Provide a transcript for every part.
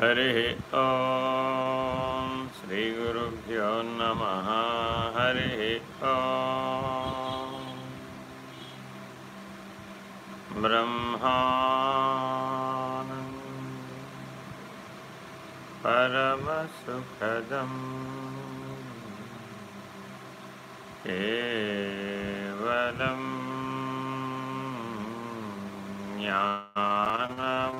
हरिः ॐ श्रीगुरुभ्यो नमः। हरिः ॐ ब्रह्मानम् परमसुखदम् केवलं ज्ञानमूर्तिम्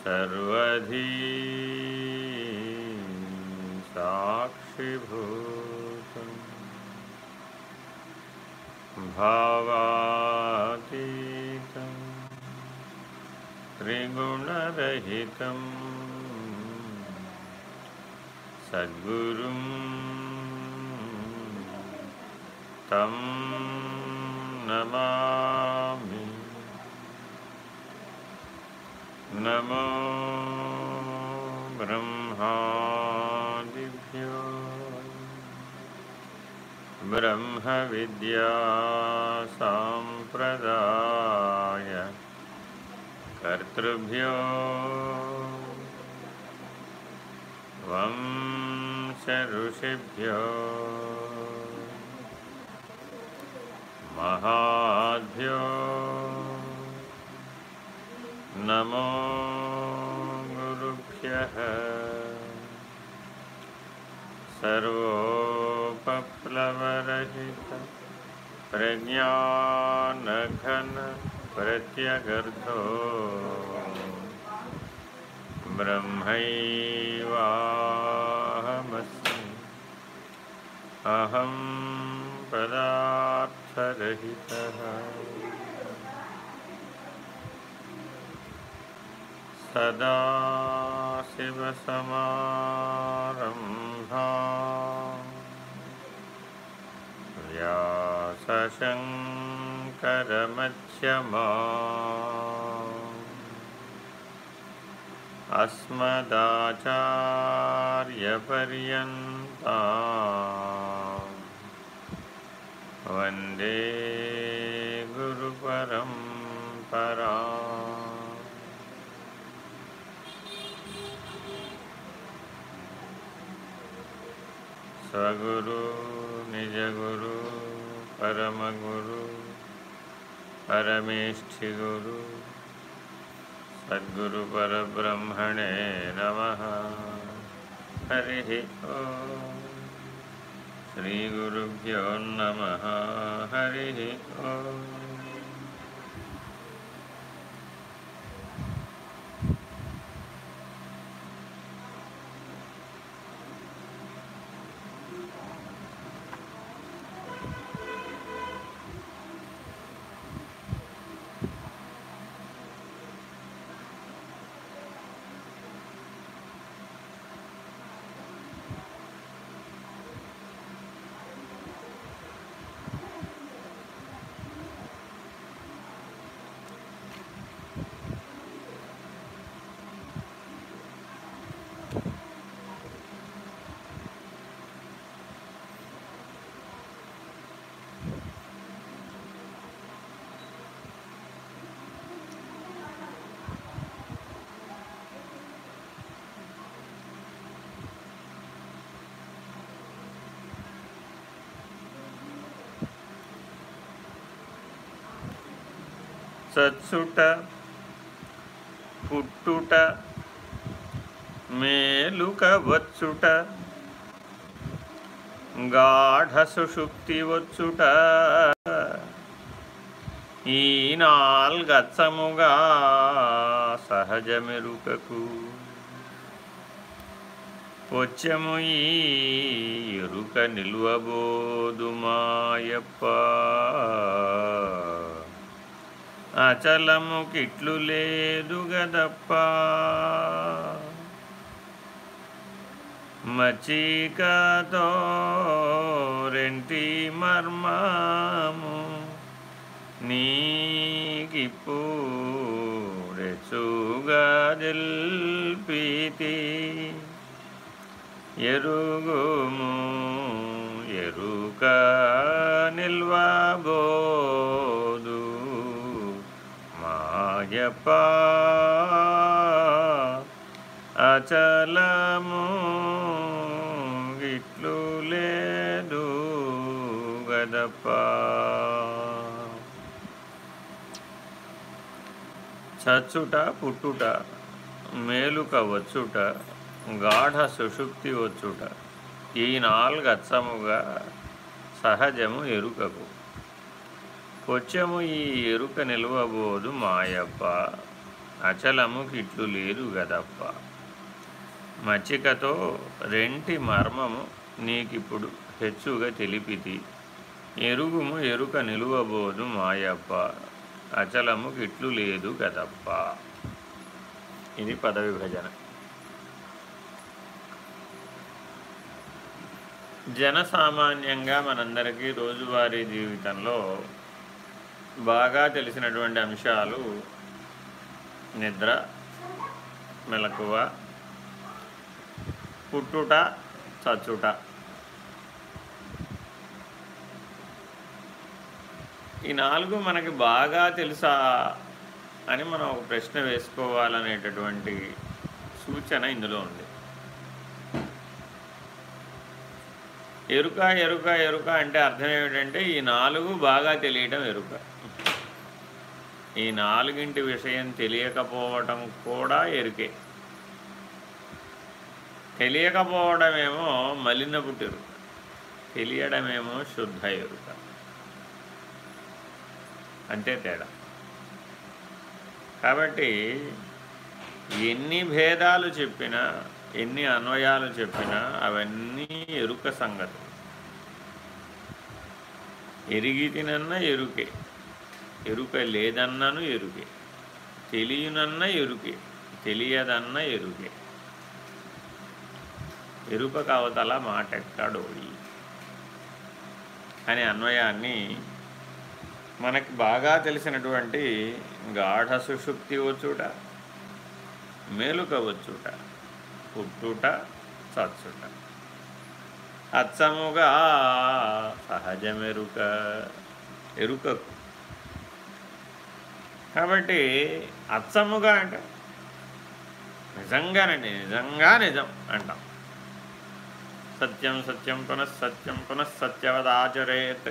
सर्वधी साक्षिभूतम्। भावातीतं त्रिगुणरहितं सद्गुरुं तं नमामि। नमो ब्रह्मादिभ्यो। ब्रह्मविद्यासाम्प्रदाय कर्तृभ्यो। वंशऋषिभ्यो। महाभ्यो। नमो गुरुभ्यः। सर्वोपप्लवरहित प्रज्ञानघन प्रत्यगर्धो। ब्रह्मैवाहमस्मि। अहं पदार्थरहितः। सदाशिवसमारम्भा व्यासशङ्करमध्यमा। अस्मदाचार्यपर्यन्ता। वंदे गुरुपरम्परा। స్వగురు నిజగురు పరమగురు పరమేష్ఠిగురు సద్గురు పరబ్రహ్మణే నమ. హరి శ్రీగురుభ్యో నమ. హరి ఓ. చచ్చుట పుట్టుట మేలుక వచ్చుట గాఢ సుషుప్తి వచ్చుట ఈ నాల్గచ్చముగా సహజమెరుకకు పొచ్చము ఈ ఎరుక నిలువబోదు మాయప్ప అచలము కిట్లు లేదు గదప్ప. మచీకతో రెంటి మర్మము నీకిప్పుడెచ్చుగా దిల్పీతి ఎరుగుము ఎరుక నిల్వబోదు మాయప్ప అచలము గిట్లు లేదు గదప్ప. చచ్చుట పుట్టుట మేలుక వచ్చుట గాఢ సుషుప్తి వచ్చుట ఈ నాలుగచ్చముగా సహజము ఎరుకకు. కొచ్చము ఈ ఎరుక నిలువబోదు మాయప్ప. అచలము కిట్లు లేదు గదప్ప. మచ్చికతో రెంటి మర్మము నీకిప్పుడు హెచ్చుగా తెలిపితి. ఎరుగుము ఎరుక నిలువబోదు మాయప్ప. అచలము కిట్లు లేదు కదప్ప ఇది పద విభజన జనసామాన్యంగా మనందరికీ రోజువారీ జీవితంలో బాగా తెలిసినటువంటి అంశాలు నిద్ర మెలకువ పుట్టుట చచ్చుట. ఈ నాలుగు మనకి బాగా తెలుసా అని మనం ఒక ప్రశ్న వేసుకోవాలనేటటువంటి సూచన ఇందులో ఉంది. ఎరుక ఎరుక ఎరుక అంటే అర్థం ఏమిటంటే ఈ నాలుగు బాగా తెలియటం ఎరుక. ఈ నాలుగింటి విషయం తెలియకపోవటం కూడా ఎరుకే. తెలియకపోవడమేమో మలినపుట్టు ఎరుక తెలియడమేమో శుద్ధ ఎరుక అంతే తేడా. కాబట్టి ఎన్ని భేదాలు చెప్పినా ఎన్ని అన్వయాలు చెప్పినా అవన్నీ ఎరుక సంగతి. ఎరిగి తినన్న ఎరుకే. ఎరుక లేదన్నను ఎరుకే. తెలియనన్న ఎరుకే. తెలియదన్న ఎరుకే. ఎరుపక అవతల మాటెక్కడోడి? అనే అన్వయాన్ని మనకి బాగా తెలిసినటువంటి గాఢ సుషుప్తి వచ్చుట మేలుక వచ్చుట పుట్టుట చచ్చుట. అచ్చముగా సహజమెరుక. ఎరుకకు కాబట్టి అచ్చముగా అంటే నిజంగానండి నిజంగా నిజం అంటాం. సత్యం సత్యం పునఃసత్యం పునఃసత్యవదాచరేత్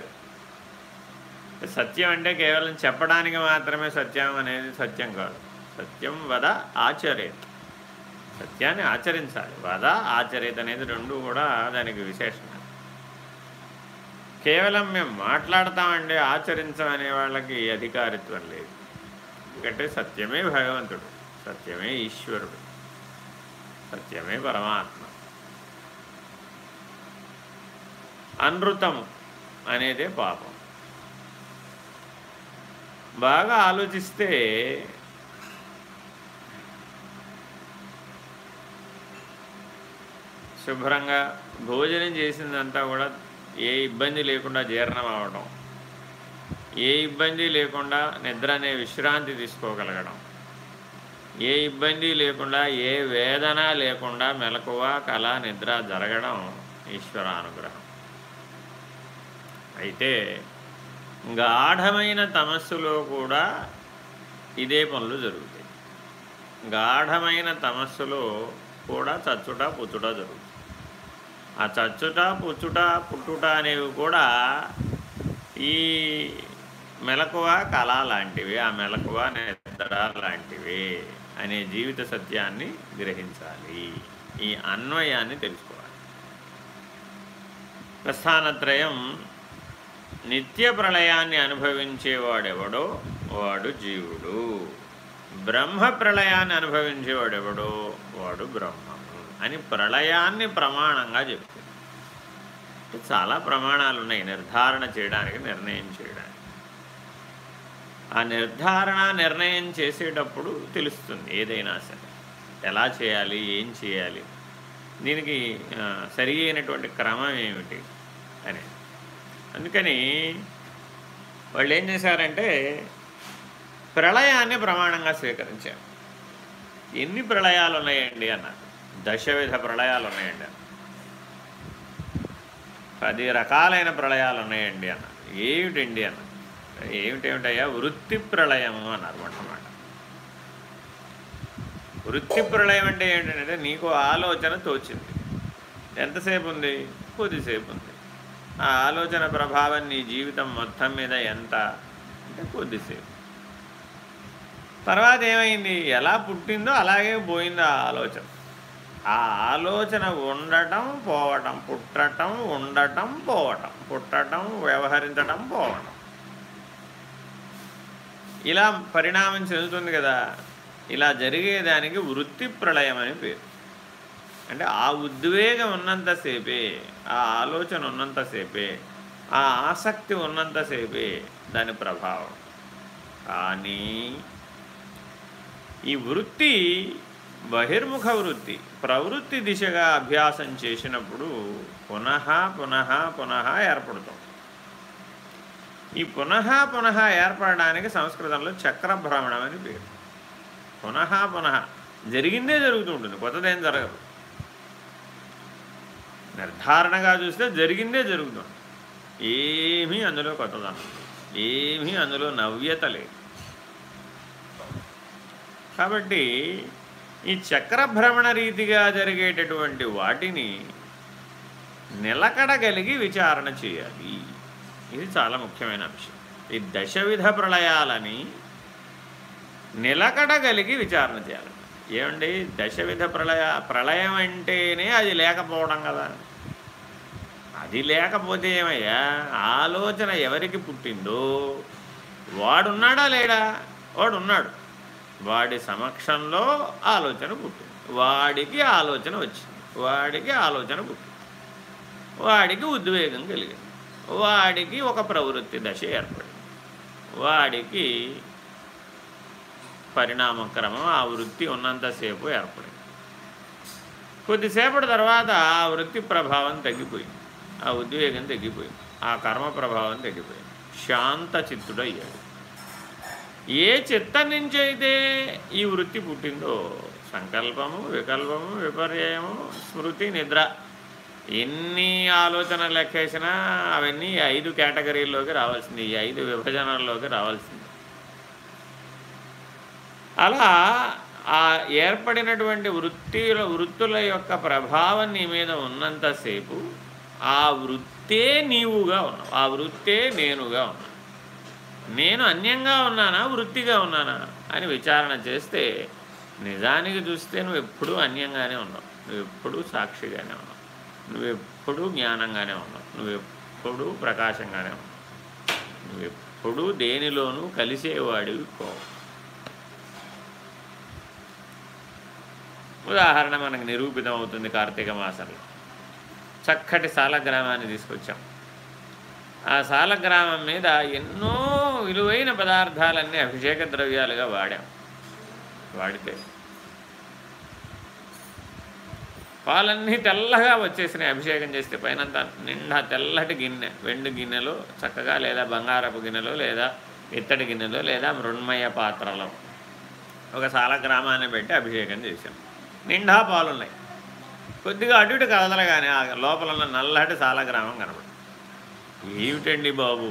సత్యం అంటే కేవలం చెప్పడానికి మాత్రమే సత్యం అనేది సత్యం కాదు. సత్యం వద ఆచరేత్. సత్యాన్ని ఆచరించాలి. వద ఆచరేత్ అనేది రెండు కూడా దానికి విశేషణ కేవలం మేము మాట్లాడతామండి ఆచరించమనే వాళ్ళకి అధికారిత్వం లేదు. ఎందుకంటే సత్యమే భగవంతుడు సత్యమే ఈశ్వరుడు సత్యమే పరమాత్మ. అనృతము అనేదే పాపం. బాగా ఆలోచిస్తే శుభ్రంగా భోజనం చేసిందంతా కూడా ఏ ఇబ్బంది లేకుండా జీర్ణం అవడం ఏ ఇబ్బంది లేకుండా నిద్ర అనే విశ్రాంతి తీసుకోగలగడం. ఏ ఇబ్బంది లేకుండా ఏ వేదన లేకుండా మెలకువ కళ నిద్ర జరగడం ఈశ్వరానుగ్రహం. అయితే గాఢమైన తమస్సులో కూడా ఇదే పనులు జరుగుతాయి. గాఢమైన తమస్సులో కూడా చచ్చుట పుచ్చుట జరుగుతుంది. ఆ చచ్చుట పుచ్చుట పుట్టుట అనేవి కూడా ఈ మెలకువ కళ లాంటివి ఆ మెలకువ నిద్ర లాంటివి అనే జీవిత సత్యాన్ని గ్రహించాలి. ఈ అన్వయాన్ని తెలుసుకోవాలి. ప్రస్థానత్రయం నిత్య ప్రళయాన్ని అనుభవించేవాడెవడో? వాడు జీవుడు. బ్రహ్మ ప్రళయాన్ని అనుభవించేవాడెవడో? వాడు బ్రహ్మము అని ప్రళయాన్ని ప్రమాణంగా చెప్తుంది. చాలా ప్రమాణాలు ఉన్నాయి నిర్ధారణ చేయడానికి నిర్ణయం చేయడానికి. ఆ నిర్ధారణ నిర్ణయం చేసేటప్పుడు తెలుస్తుంది ఏదైనా సరే. ఎలా చేయాలి? ఏం చేయాలి? దీనికి సరి అయినటువంటి క్రమం ఏమిటి అని. అందుకని వాళ్ళు ఏం చేశారంటే ప్రళయాన్ని ప్రమాణంగా స్వీకరించారు. ఎన్ని ప్రళయాలు ఉన్నాయండి అన్నారు. దశవిధ ప్రళయాలు ఉన్నాయండి అన్న పది రకాలైన ప్రళయాలు ఉన్నాయండి అన్న ఏమిటండి అన్న ఏమిటేమిటయ్యా? వృత్తి ప్రళయము అన్నారు మొట్టమాట వృత్తి ప్రళయం అంటే ఏంటంటే నీకు ఆలోచన తోచింది. ఎంతసేపు ఉంది కొద్దిసేపు ఉంది ఆ ఆలోచన ప్రభావం నీ జీవితం మొత్తం మీద ఎంత? అంటే కొద్దిసేపు. తర్వాత ఏమైంది? ఎలా పుట్టిందో అలాగే పోయింది ఆ ఆలోచన. ఆ ఆలోచన ఉండటం పోవటం పుట్టటం ఉండటం పోవటం పుట్టటం వ్యవహరించటం పోవటం. ఇలా పరిణామం చెందుతుంది కదా. ఇలా జరిగేదానికి వృత్తి ప్రళయం అని పేరు. అంటే ఆ ఉద్వేగం ఉన్నంతసేపే ఆ ఆలోచన ఉన్నంతసేపే ఆ ఆసక్తి ఉన్నంతసేపే దాని ప్రభావం. కానీ ఈ వృత్తి బహిర్ముఖ వృత్తి ప్రవృత్తి దిశగా అభ్యాసం చేసినప్పుడు పునః పునః పునః ఏర్పడుతుంది. ఈ పునః పునః ఏర్పడడానికి సంస్కృతంలో చక్రభ్రమణం అని పేరు. పునః పునః జరిగిందే జరుగుతూ ఉంటుంది కొత్తదేం జరగదు. నిర్ధారణగా చూస్తే జరిగిందే జరుగుతుంది ఏమీ అందులో కొత్తదనం ఏమీ అందులో నవ్యత లేదు. కాబట్టి ఈ చక్రభ్రమణ రీతిగా జరిగేటటువంటి వాటిని నిలకడగలిగి విచారణ చేయాలి. ఇది చాలా ముఖ్యమైన అంశం ఈ దశవిధ ప్రళయాలని నిలకడగలిగి విచారణ చేయాలి. ఏమండి? దశవిధ ప్రళయ ప్రళయం అంటేనే అది లేకపోవడం కదా. అది లేకపోతే ఏమయ్యా? ఆలోచన ఎవరికి పుట్టిందో? వాడున్నాడా లేడా? వాడున్నాడు. వాడి సమక్షంలో ఆలోచన పుట్టింది. వాడికి ఆలోచన వచ్చింది. వాడికి ఆలోచన పుట్టింది. వాడికి ఉద్వేగం కలిగింది. వాడికి ఒక ప్రవృత్తి దశ ఏర్పడింది. వాడికి పరిణామక్రమం ఆ వృత్తి ఉన్నంతసేపు ఏర్పడింది. కొద్దిసేపటి తర్వాత ఆ వృత్తి ప్రభావం తగ్గిపోయింది. ఆ ఉద్వేగం తగ్గిపోయింది. ఆ కర్మ ప్రభావం తగ్గిపోయింది. శాంత చిత్తుడయ్యాడు. ఏ చిత్తం నుంచి అయితే ఈ వృత్తి పుట్టిందో సంకల్పము వికల్పము విపర్యయము స్మృతి నిద్ర ఎన్ని ఆలోచనలు లెక్కేసినా అవన్నీ ఐదు కేటగిరీల్లోకి రావాల్సింది ఈ ఐదు విభజనల్లోకి రావాల్సింది. అలా ఆ ఏర్పడినటువంటి వృత్తిల వృత్తుల యొక్క ప్రభావం నీ మీద ఉన్నంతసేపు ఆ వృత్తే నీవుగా ఉన్నావు ఆ వృత్తే నేనుగా ఉన్నాను. నేను అన్యంగా ఉన్నానా వృత్తిగా ఉన్నానా అని విచారణ చేస్తే నిజానికి చూస్తే నువ్వు ఎప్పుడూ అన్యంగానే ఉన్నావు నువ్వు ఎప్పుడూ సాక్షిగానే ఉన్నావు. నువ్వు ఎప్పుడూ జ్ఞానంగానే ఉన్నావు. నువ్వెప్పుడూ ప్రకాశంగానే ఉన్నావు. నువ్వెప్పుడూ దేనిలోనూ కలిసేవాడివి కో ఉదాహరణ మనకు నిరూపితం అవుతుంది కార్తీక మాసంలో. చక్కటి సాలగ్రామాన్ని తీసుకొచ్చాం. ఆ సాలగ్రామం మీద ఎన్నో విలువైన పదార్థాలన్నీ అభిషేక ద్రవ్యాలుగా వాడాం. వాడితే పాలన్నీ తెల్లగా వచ్చేసినాయి అభిషేకం చేస్తే పైన నిండా తెల్లటి గిన్నె వెండి గిన్నెలో చక్కగా లేదా బంగారపు గిన్నెలో లేదా ఇత్తడి గిన్నెలో లేదా మృణ్మయ పాత్రలో. ఒక సాలగ్రామాన్ని పెట్టి అభిషేకం చేశాం. నిండా పాలున్నాయి. కొద్దిగా అటు ఇటు కదలగానే ఆ లోపల ఉన్న నల్లటి సాలగ్రామం కనబడి ఏమిటండి బాబు?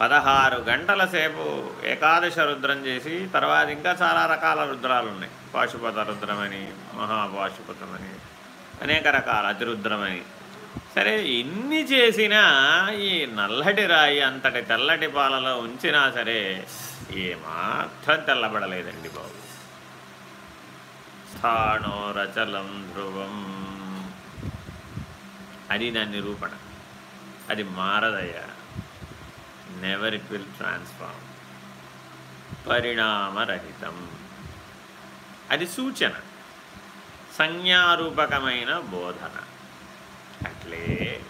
పదహారు గంటల సేపు ఏకాదశ రుద్రం చేసి తర్వాత ఇంకా చాలా రకాల రుద్రాలు ఉన్నాయి పాశుపత రుద్రమని మహాపాశుపతమని అనేక రకాల అతిరుద్రమని సరే ఎన్ని చేసినా ఈ నల్లటి రాయి అంతటి తెల్లటి పాలలో ఉంచినా సరే ఏమాత్రం తెల్లబడలేదండి బాబు. స్థానో రచలం ధ్రువం. అది నా నిరూపణ అది మారదయ్యా. నెవర్ ఇట్ విల్ ట్రాన్స్ఫార్మ్ పరిణామరహితం. అది సూచన. సంజ్ఞారూపకమైన బోధన. అట్లే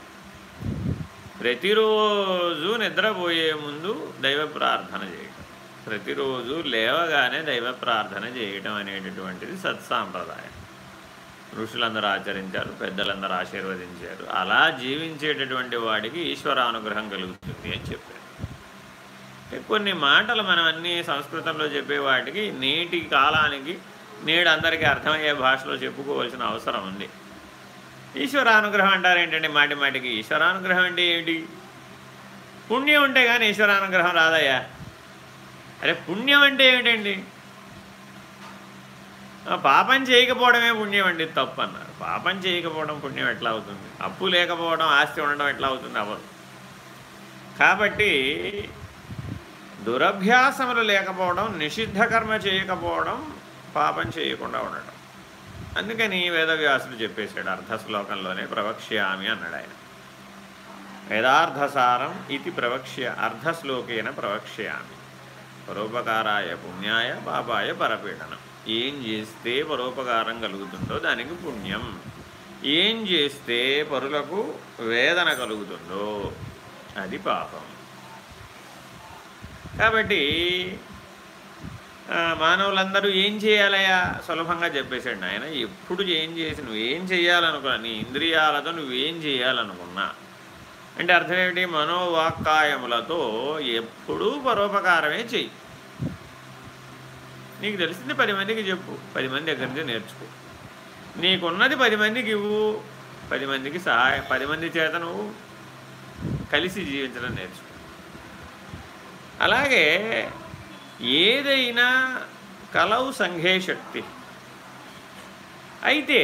ప్రతిరోజు నిద్రపోయే ముందు దైవ ప్రార్థన చేయటం. ప్రతిరోజు లేవగానే దైవ ప్రార్థన చేయటం అనేటటువంటిది సత్సాంప్రదాయం. ఋషులందరూ ఆచరించారు పెద్దలందరూ ఆశీర్వదించారు. అలా జీవించేటటువంటి వాడికి ఈశ్వరానుగ్రహం కలుగుతుంది అని చెప్పారు. కొన్ని మాటలు మనం అన్ని సంస్కృతంలో చెప్పే వాటికి నేటి కాలానికి నేడు అందరికీ అర్థమయ్యే భాషలో చెప్పుకోవాల్సిన అవసరం ఉంది. ఈశ్వరానుగ్రహం అంటారు ఏంటంటే మాటి మాటికి ఈశ్వరానుగ్రహం అంటే ఏమిటి? పుణ్యం ఉంటే కానీ ఈశ్వరానుగ్రహం రాదయ్యా. అరే పుణ్యం అంటే ఏమిటండి? పాపం చేయకపోవడమే పుణ్యం అండి తప్పు అన్నారు పాపం చేయకపోవడం పుణ్యం ఎట్లా అవుతుంది? అప్పు లేకపోవడం ఆస్తి ఉండడం ఎట్లా అవుతుంది? అవ్వదు. కాబట్టి దురభ్యాసములు లేకపోవడం నిషిద్ధ కర్మ చేయకపోవడం పాపం చేయకుండా ఉండటం. అందుకని వేదవ్యాసుడు చెప్పేశాడు అర్ధశ్లోకంలోనే ప్రవక్ష్యామి అన్నాడు ఆయన. వేదార్థసారం ఇది ప్రవక్ష్య అర్ధశ్లోకేన ప్రవక్ష్యామి. పరోపకారాయ పుణ్యాయ పాపాయ పరపీడనం. ఏం చేస్తే పరోపకారం కలుగుతుందో దానికి పుణ్యం. ఏం చేస్తే పరులకు వేదన కలుగుతుందో అది పాపం. కాబట్టి మానవులందరూ ఏం చేయాలయా సులభంగా చెప్పేశాడు ఆయన ఎప్పుడు ఏం చేసి నువ్వేం చేయాలనుకున్నా నీ ఇంద్రియాలతో నువ్వేం చేయాలనుకున్నా. అంటే అర్థం ఏమిటి? మనోవాక్కాయములతో ఎప్పుడూ పరోపకారమే చెయ్యి. నీకు తెలిసింది పది మందికి చెప్పు. పది మంది దగ్గర నుంచి నేర్చుకో. నీకున్నది పది మందికి ఇవ్వు. పది మందికి సహాయం పది మంది చేత నువ్వు కలిసి జీవించడం నేర్చుకో. అలాగే ఏదైనా కలవు సంఘే శక్తి. అయితే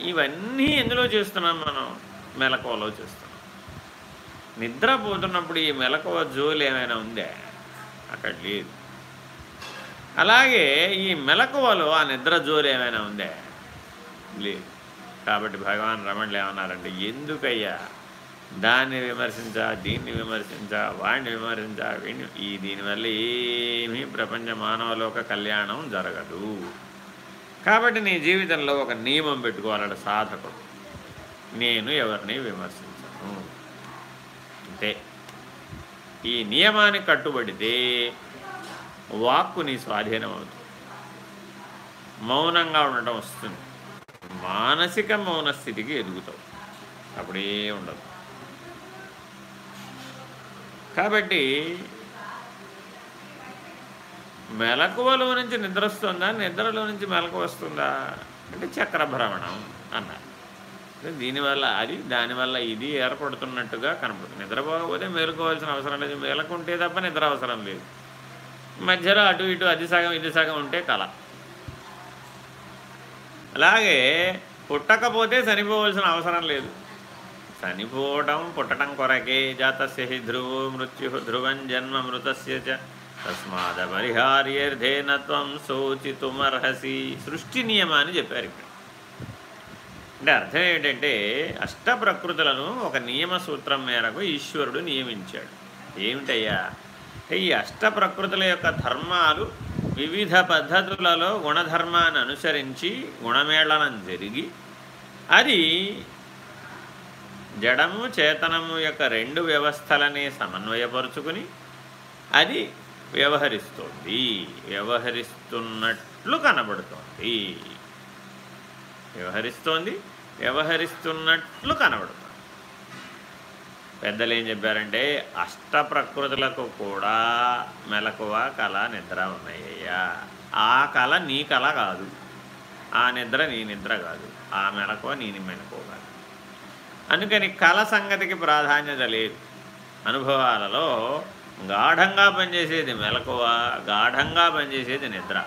ఇవన్నీ ఎందులో చేస్తున్నాం మనం? మెలకువలో చేస్తున్నాం. నిద్రపోతున్నప్పుడు ఈ మెలకువ జోలు ఏమైనా ఉందే? అక్కడ లేదు. అలాగే ఈ మెలకువలో ఆ నిద్ర జోలు ఏమైనా ఉందే? లేదు. కాబట్టి భగవాన్ రమణులు ఏమన్నారంటే ఎందుకయ్యా? దాన్ని విమర్శించా దీన్ని విమర్శించా వాడిని విమర్శించా వీడిని ఈ దీనివల్ల ఏమీ ప్రపంచ మానవలోక కళ్యాణం జరగదు. కాబట్టి నీ జీవితంలో ఒక నియమం పెట్టుకోవాలడు సాధకుడు. నేను ఎవరిని విమర్శించను? అంతే. ఈ నియమానికి కట్టుబడితే వాక్కు నీ స్వాధీనం అవుతుంది. మౌనంగా ఉండటం వస్తుంది. మానసిక మౌన స్థితికి ఎదుగుతావు. అప్పుడే ఉండదు కాబట్టి మెలకువలో నుంచి నిద్ర వస్తుందా? నిద్రలో నుంచి మెలకు వస్తుందా? అంటే చక్రభ్రమణం అన్నారు. దీనివల్ల అది దానివల్ల ఇది ఏర్పడుతున్నట్టుగా కనపడుతుంది. నిద్రపోకపోతే మేలుకోవాల్సిన అవసరం లేదు. మేలకుంటే తప్ప నిద్ర అవసరం లేదు. మధ్యలో అటు ఇటు అది సగం ఇది సగం ఉంటే కళ. అలాగే పుట్టకపోతే చనిపోవలసిన అవసరం లేదు. చనిపోవడం పుట్టడం కొరకే జాతస్య ధ్రువో మృత్యు ధ్రువం జన్మ మృతస్య తస్మాద పరిహార్యర్థే నత్వం శోచితుమర్హసి సృష్టి నియమాన్ని చెప్పారు ఇక్కడ। అంటే అర్థం ఏంటంటే అష్ట ప్రకృతులను ఒక నియమ సూత్రం మేరకు ఈశ్వరుడు నియమించాడు। ఏమిటయ్యా? ఈ అష్ట ప్రకృతుల యొక్క ధర్మాలు వివిధ పద్ధతులలో గుణధర్మాన్ని అనుసరించి గుణమేళనం జరిగి అది జడము చేతనము యొక్క రెండు వ్యవస్థలని సమన్వయపరుచుకుని అది వ్యవహరిస్తుంది. వ్యవహరిస్తున్నట్లు కనబడుతోంది. వ్యవహరిస్తోంది వ్యవహరిస్తున్నట్లు కనబడుతుంది. పెద్దలు ఏం చెప్పారంటే అష్ట ప్రకృతులకు కూడా మెలకువ కళ నిద్ర ఉన్నాయ్యా. ఆ కళ నీ కళ కాదు. ఆ నిద్ర నీ నిద్ర కాదు. ఆ మెలకువ నీ మెలకువ అందుకని కళ సంగతికి ప్రాధాన్యత లేదు. అనుభవాలలో గాఢంగా పనిచేసేది మెలకువ గాఢంగా పనిచేసేది నిద్ర.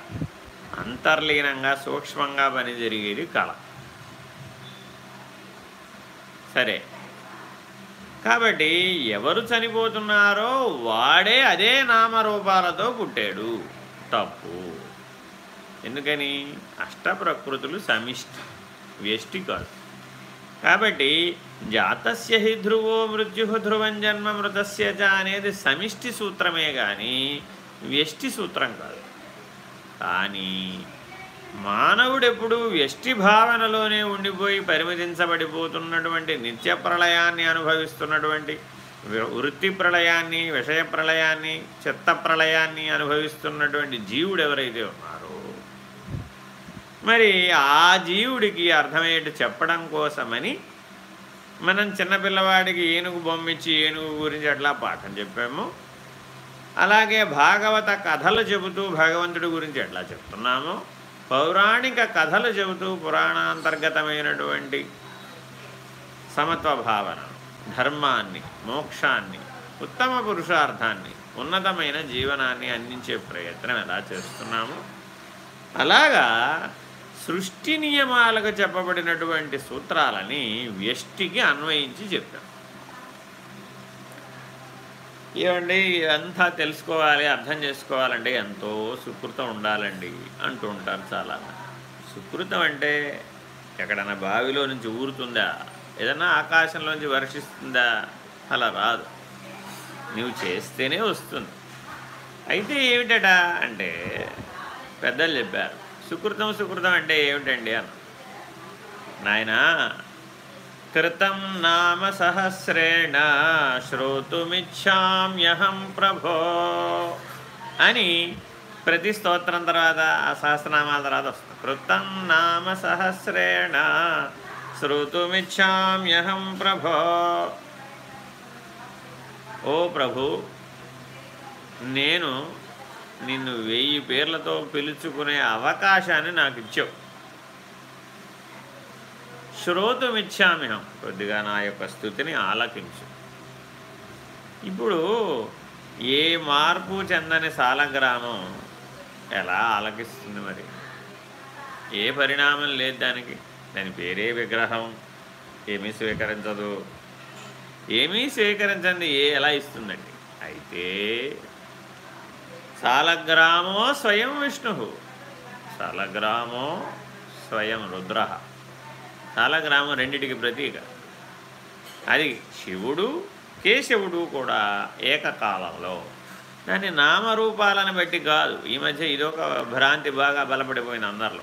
అంతర్లీనంగా సూక్ష్మంగా పని జరిగేది కళ. సరే. కాబట్టి ఎవరు చనిపోతున్నారో వాడే అదే నామరూపాలతో పుట్టాడు. తప్పు. ఎందుకని? అష్టప్రకృతులు సమిష్టి వ్యష్టి కాదు. కాబట్టి జాతస్య హి ధ్రువో మృత్యు ధ్రువం జన్మ మృతస్య అనేది సమిష్టి సూత్రమే కానీ వ్యష్టి సూత్రం కాదు. కానీ మానవుడెప్పుడు వ్యష్టి భావనలోనే ఉండిపోయి పరిమితించబడిపోతున్నటువంటి నిత్య ప్రళయాన్ని అనుభవిస్తున్నటువంటి వృత్తి ప్రళయాన్ని విషయ ప్రళయాన్ని చిత్త ప్రళయాన్ని అనుభవిస్తున్నటువంటి జీవుడు ఎవరైతే ఉన్నారో మరి ఆ జీవుడికి అర్థమయ్యేట్టు చెప్పడం కోసమని మనం చిన్నపిల్లవాడికి ఏనుగు బొమ్మిచ్చి ఏనుగు గురించి అట్లా పాఠం చెప్పాము. అలాగే భాగవత కథలు చెబుతూ భగవంతుడి గురించి ఎట్లా చెప్తున్నాము. పౌరాణిక కథలు చెబుతూ పురాణాంతర్గతమైనటువంటి సమత్వ భావన ధర్మాన్ని మోక్షాన్ని ఉత్తమ పురుషార్థాన్ని ఉన్నతమైన జీవనాన్ని అందించే ప్రయత్నం ఎలా చేస్తున్నాము? అలాగా సృష్టి నియమాలకు చెప్పబడినటువంటి సూత్రాలని వ్యష్టికి అన్వయించి చెప్పాం. ఏమండి? ఇదంతా తెలుసుకోవాలి అర్థం చేసుకోవాలంటే ఎంతో సుకృతం ఉండాలండి అంటూ ఉంటారు చాలా సుకృతం అంటే ఎక్కడన్నా బావిలో నుంచి ఊరుతుందా? ఏదన్నా ఆకాశంలోంచి వర్షిస్తుందా? అలా రాదు. నువ్వు చేస్తేనే వస్తుంది. అయితే ఏమిటట? అంటే పెద్దలు చెప్పారు. సుకృతం సుకృతం అంటే ఏమిటండి అన్న? నాయనా కృతం నామ సహస్రేణ శ్రోతుమిచ్చామ్యహం ప్రభో అని ప్రతి స్తోత్రం తర్వాత ఆ సహస్రనామాల తర్వాత వస్తుంది. కృతం నామ సహస్రేణ శ్రోతుమిచ్చామ్యహం ప్రభో. ఓ ప్రభు నేను నిన్ను వెయ్యి పేర్లతో పిలుచుకునే అవకాశాన్ని నాకు ఇచ్చావు. శ్రోతుమిచ్చామిహం కొద్దిగా నా యొక్క స్థుతిని ఆలకించు. ఇప్పుడు ఏ మార్పు చెందని సాలగ్రామం ఎలా ఆలకిస్తుంది మరి? ఏ పరిణామం లేదు దానికి. దాని పేరే విగ్రహం. ఏమీ స్వీకరించదు. ఏమీ స్వీకరించండి ఏ ఎలా ఇస్తుందండి? అయితే సాలగ్రామో స్వయం విష్ణు. సాలగ్రామో స్వయం రుద్ర. సాలగ్రామం రెండిటికి ప్రతీక. అది శివుడు కేశవుడు కూడా ఏకకాలంలో. దాన్ని నామరూపాలను బట్టి కాదు. ఈ మధ్య ఇదొక భ్రాంతి బాగా బలపడిపోయింది అందరిలో.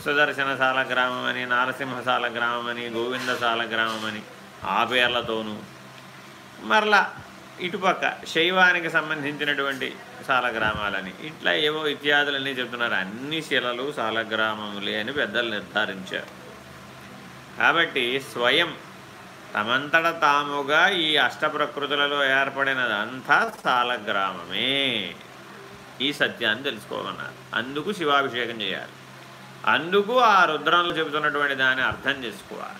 సుదర్శన సాలగ్రామం అని నారసింహ గ్రామం అని గోవింద గ్రామం అని ఆ పేర్లతోనూ మరలా ఇటుపక్క శైవానికి సంబంధించినటువంటి సాలగ్రామాలని. ఇట్లా ఏవో ఇత్యాదులన్నీ చెప్తున్నారు. అన్ని శిలలు సాలగ్రామములే అని పెద్దలు నిర్ధారించారు. కాబట్టి స్వయం తమంతట తాముగా ఈ అష్టప్రకృతులలో ఏర్పడినదంతా సాలగ్రామమే. ఈ సత్యాన్ని తెలుసుకోమన్నారు. అందుకు శివాభిషేకం చేయాలి. అందుకు ఆ రుద్రంలో చెబుతున్నటువంటి దాన్ని అర్థం చేసుకోవాలి.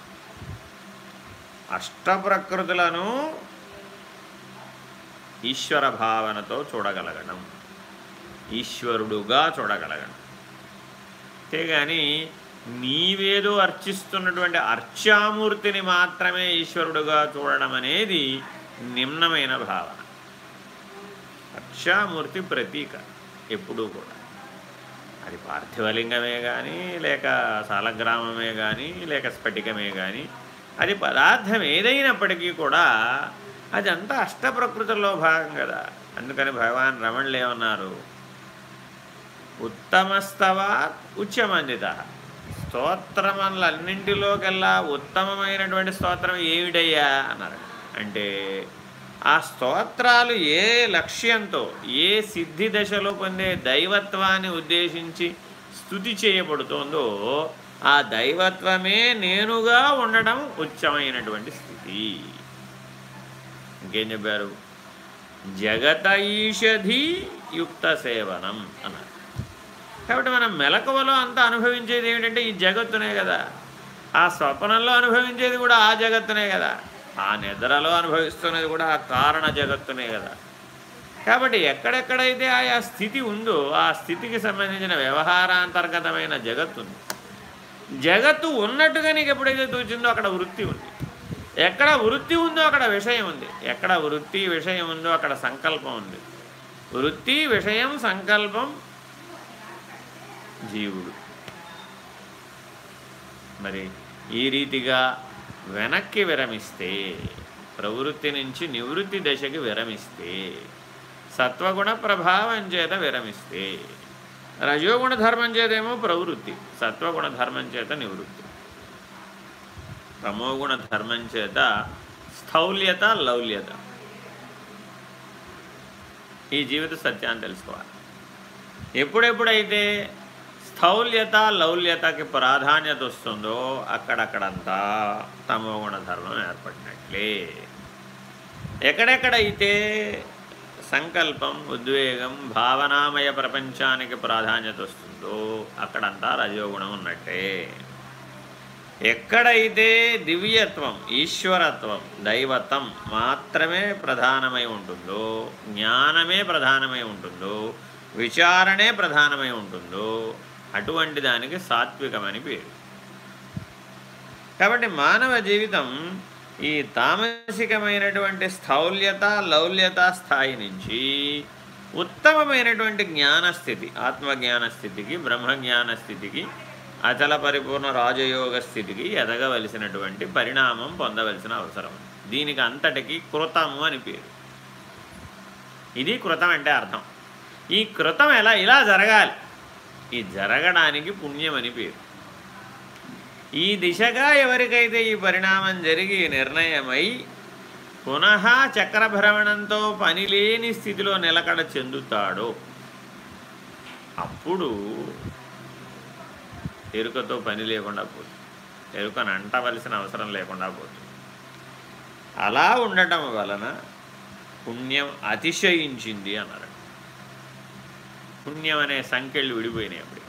అష్టప్రకృతులను ఈశ్వర భావనతో చూడగలగడం. ఈశ్వరుడుగా చూడగలగడం. అంతేగాని నీవేదో అర్చిస్తున్నటువంటి అర్చామూర్తిని మాత్రమే ఈశ్వరుడుగా చూడడం అనేది నిమ్నమైన భావన. అర్చామూర్తి ప్రతీక ఎప్పుడూ కూడా. అది పార్థివలింగమే కానీ లేక సాలగ్రామమే కానీ లేక స్ఫటికమే కానీ అది పదార్థం ఏదైనప్పటికీ కూడా అదంతా అష్ట అష్టప్రకృతుల్లో భాగం కదా. అందుకని భగవాన్ రమణులు ఏమన్నారు? ఉత్తమస్తవా ఉచ్యమందిత స్తోత్రములన్నింటిలోకెల్లా ఉత్తమమైనటువంటి స్తోత్రం ఏమిటయ్యా? అన్నారు. అంటే ఆ స్తోత్రాలు ఏ లక్ష్యంతో ఏ సిద్ధి దశలో పొందే దైవత్వాన్ని ఉద్దేశించి స్థుతి చేయబడుతోందో ఆ దైవత్వమే నేనుగా ఉండడం ఉచ్చమైనటువంటి స్థితి. ఇంకేం చెప్పారు? జగత ఈషధి యుక్త సేవనం అన్నారు. కాబట్టి మనం మెలకువలో అంతా అనుభవించేది ఏమిటంటే ఈ జగత్తునే కదా. ఆ స్వప్నంలో అనుభవించేది కూడా ఆ జగత్తునే కదా. ఆ నిద్రలో అనుభవిస్తున్నది కూడా ఆ కారణ జగత్తునే కదా. కాబట్టి ఎక్కడెక్కడైతే ఆయా స్థితి ఉందో ఆ స్థితికి సంబంధించిన వ్యవహారాంతర్గతమైన జగత్తు ఉంది జగత్తు ఉన్నట్టుగా నీకు ఎప్పుడైతే తోచిందో అక్కడ వృత్తి ఉంది. ఎక్కడ వృత్తి ఉందో అక్కడ విషయం ఉంది. ఎక్కడ వృత్తి విషయం ఉందో అక్కడ సంకల్పం ఉంది. వృత్తి విషయం సంకల్పం జీవుడు. మరి ఈ రీతిగా వెనక్కి విరమిస్తే ప్రవృత్తి నుంచి నివృత్తి దశకి విరమిస్తే సత్వగుణ ప్రభావం చేత విరమిస్తే రజోగుణ ధర్మం చేతేమో ప్రవృత్తి సత్వగుణ ధర్మం చేత నివృత్తి. తమోగుణ ధర్మం చేత స్థౌల్యత లౌల్యత. ఈ జీవిత సత్యాన్ని తెలుసుకోవాలి. ఎప్పుడెప్పుడైతే స్థౌల్యత లౌల్యతకి ప్రాధాన్యత వస్తుందో అక్కడక్కడంతా తమోగుణ ధర్మం ఏర్పడినట్లే. ఎక్కడెక్కడైతే సంకల్పం ఉద్వేగం భావనామయ ప్రపంచానికి ప్రాధాన్యత వస్తుందో అక్కడంతా రజోగుణం ఉన్నట్టే. ఎక్కడైతే దివ్యత్వం ఈశ్వరత్వం దైవత్వం మాత్రమే ప్రధానమై ఉంటుందో జ్ఞానమే ప్రధానమై ఉంటుందో విచారణే ప్రధానమై ఉంటుందో అటువంటి దానికి సాత్వికమని పేరు. కాబట్టి మానవ జీవితం ఈ తామసికమైనటువంటి స్థౌల్యత లౌల్యత స్థాయి నుంచి ఉత్తమమైనటువంటి జ్ఞానస్థితి ఆత్మజ్ఞాన స్థితికి బ్రహ్మజ్ఞాన స్థితికి అచల పరిపూర్ణ రాజయోగ స్థితికి ఎదగవలసినటువంటి పరిణామం పొందవలసిన అవసరం. దీనికి అంతటికి కృతము అని పేరు. ఇది కృతం అంటే అర్థం. ఈ కృతం ఎలా? ఇలా జరగాలి. ఈ జరగడానికి పుణ్యం అని పేరు. ఈ దిశగా ఎవరికైతే ఈ పరిణామం జరిగి నిర్ణయమై పునః చక్రభ్రమణంతో పనిలేని స్థితిలో నిలకడ చెందుతాడో అప్పుడు ఎరుకతో పని లేకుండా పోతుంది. ఎరుకను అంటవలసిన అవసరం లేకుండా పోతుంది. అలా ఉండటం వలన పుణ్యం అతిశయించింది అన్నారు పుణ్యం అనే సంఖ్యలు విడిపోయినాయి అప్పుడు.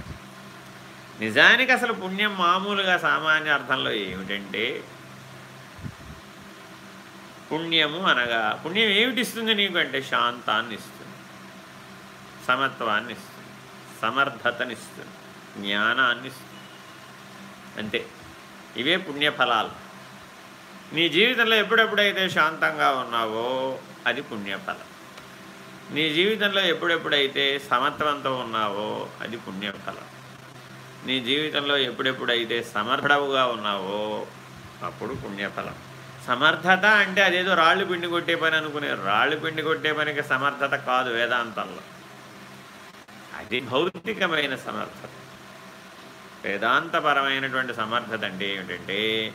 నిజానికి అసలు పుణ్యం మామూలుగా సామాన్య అర్థంలో ఏమిటంటే పుణ్యము అనగా పుణ్యం ఏమిటిస్తుంది నీకు అంటే శాంతాన్ని ఇస్తుంది. సమత్వాన్ని ఇస్తుంది. సమర్థతనిస్తుంది జ్ఞానాన్ని ఇస్తుంది. అంతే. ఇవే పుణ్యఫలాలు. నీ జీవితంలో ఎప్పుడెప్పుడైతే శాంతంగా ఉన్నావో అది పుణ్యఫలం. నీ జీవితంలో ఎప్పుడెప్పుడైతే సమత్వంతో ఉన్నావో అది పుణ్యఫలం. నీ జీవితంలో ఎప్పుడెప్పుడైతే సమర్థవుగా ఉన్నావో అప్పుడు పుణ్యఫలం. సమర్థత అంటే అదేదో రాళ్ళు పిండి కొట్టే పని అనుకునే రాళ్ళు పిండి కొట్టే పనికి సమర్థత కాదు వేదాంతంలో. అది భౌతికమైన సమర్థత. వేదాంతపరమైనటువంటి సమర్థత అంటే ఏమిటంటే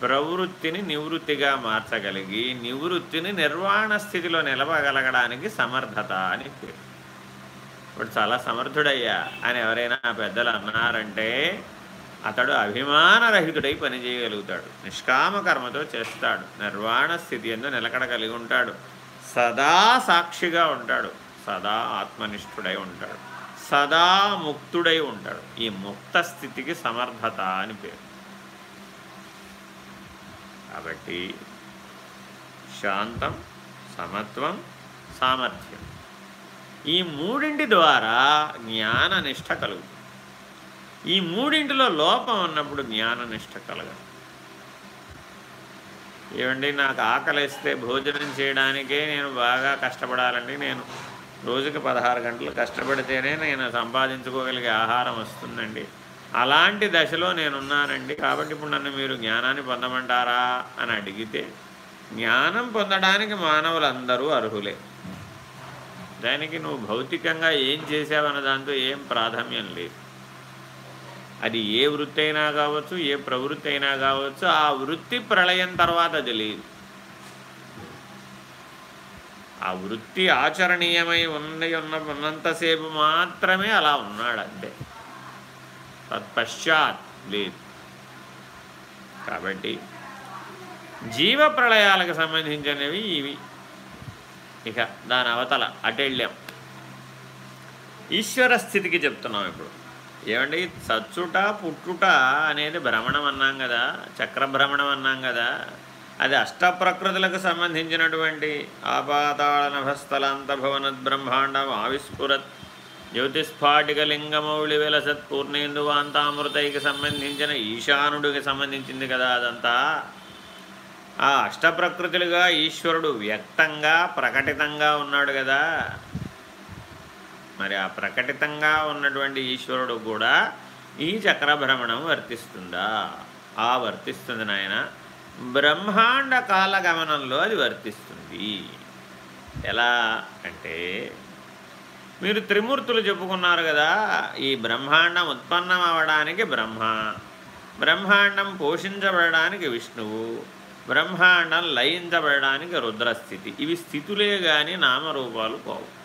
ప్రవృత్తిని నివృత్తిగా మార్చగలిగి నివృత్తిని నిర్వాణ స్థితిలో నిలవగలగడానికి సమర్థత అని పేరు. ఇప్పుడు చాలా సమర్థుడయ్యా అని ఎవరైనా పెద్దలు అన్నారంటే అతడు అభిమానరహితుడై పనిచేయగలుగుతాడు నిష్కామ కర్మతో చేస్తాడు. నిర్వాణ స్థితి ఎందు నిలకడ కలిగి ఉంటాడు. సదా సాక్షిగా ఉంటాడు. సదా ఆత్మనిష్ఠుడై ఉంటాడు. సదా ముక్తుడై ఉంటాడు ఈ ముక్త స్థితికి సమర్థత అని పేరు. కాబట్టి శాంతం సమత్వం సామర్థ్యం. ఈ మూడింటి ద్వారా జ్ఞాననిష్ట కలుగుతుంది. ఈ మూడింటిలో లోపం ఉన్నప్పుడు జ్ఞాననిష్ట కలగదు. ఏమండి నాకు ఆకలిస్తే భోజనం చేయడానికే నేను బాగా కష్టపడాలండి నేను. రోజుకి పదహారు గంటలు కష్టపడితేనే నేను సంపాదించుకోగలిగే ఆహారం వస్తుందండి. అలాంటి దశలో నేనున్నానండి. కాబట్టి ఇప్పుడు నన్ను మీరు జ్ఞానాన్ని పొందమంటారా అని అడిగితే జ్ఞానం పొందడానికి మానవులందరూ అర్హులే. దానికి నువ్వు భౌతికంగా ఏం చేసావన్న దాంతో ఏం ప్రాధాన్యం లేదు. అది ఏ వృత్తి అయినా కావచ్చు ఏ ప్రవృత్తి అయినా కావచ్చు ఆ వృత్తి ప్రళయం తర్వాత తెలియదు ఆ వృత్తి ఆచరణీయమై ఉంది ఉన్న ఉన్నంతసేపు మాత్రమే అలా ఉన్నాడు అంతే తత్పశ్చాత్ లేదు. కాబట్టి జీవ ప్రళయాలకు సంబంధించినవి ఇవి. ఇక దాని అవతల అటెళ్ళాం. ఈశ్వర స్థితికి చెప్తున్నాం ఇప్పుడు. ఏమండి? చచ్చుట పుట్టుట అనేది భ్రమణం అన్నాం కదా చక్రభ్రమణం అన్నాం కదా అది అష్టప్రకృతులకు సంబంధించినటువంటి ఆపాతాళ నభస్థలాంత భవనద్ బ్రహ్మాండం ఆవిస్ఫురత్ జ్యోతిస్ఫాటికలింగమౌళి వెలసత్ పూర్ణేందువాంతామృతైకి సంబంధించిన ఈశానుడికి సంబంధించింది కదా అదంతా. ఆ అష్టప్రకృతులుగా ఈశ్వరుడు వ్యక్తంగా ప్రకటితంగా ఉన్నాడు కదా. మరి ఆ ప్రకటితంగా ఉన్నటువంటి ఈశ్వరుడు కూడా ఈ చక్రభ్రమణం వర్తిస్తుందా? ఆ వర్తిస్తుంది నాయన. బ్రహ్మాండ కాలగమనంలో అది వర్తిస్తుంది. ఎలా అంటే మీరు త్రిమూర్తులు చెప్పుకున్నారు కదా ఈ బ్రహ్మాండం ఉత్పన్నం అవ్వడానికి బ్రహ్మ బ్రహ్మాండం పోషించబడడానికి విష్ణువు బ్రహ్మాండం లయించబడడానికి రుద్రస్థితి. ఇవి స్థితులే కానీ నామరూపాలు కావు.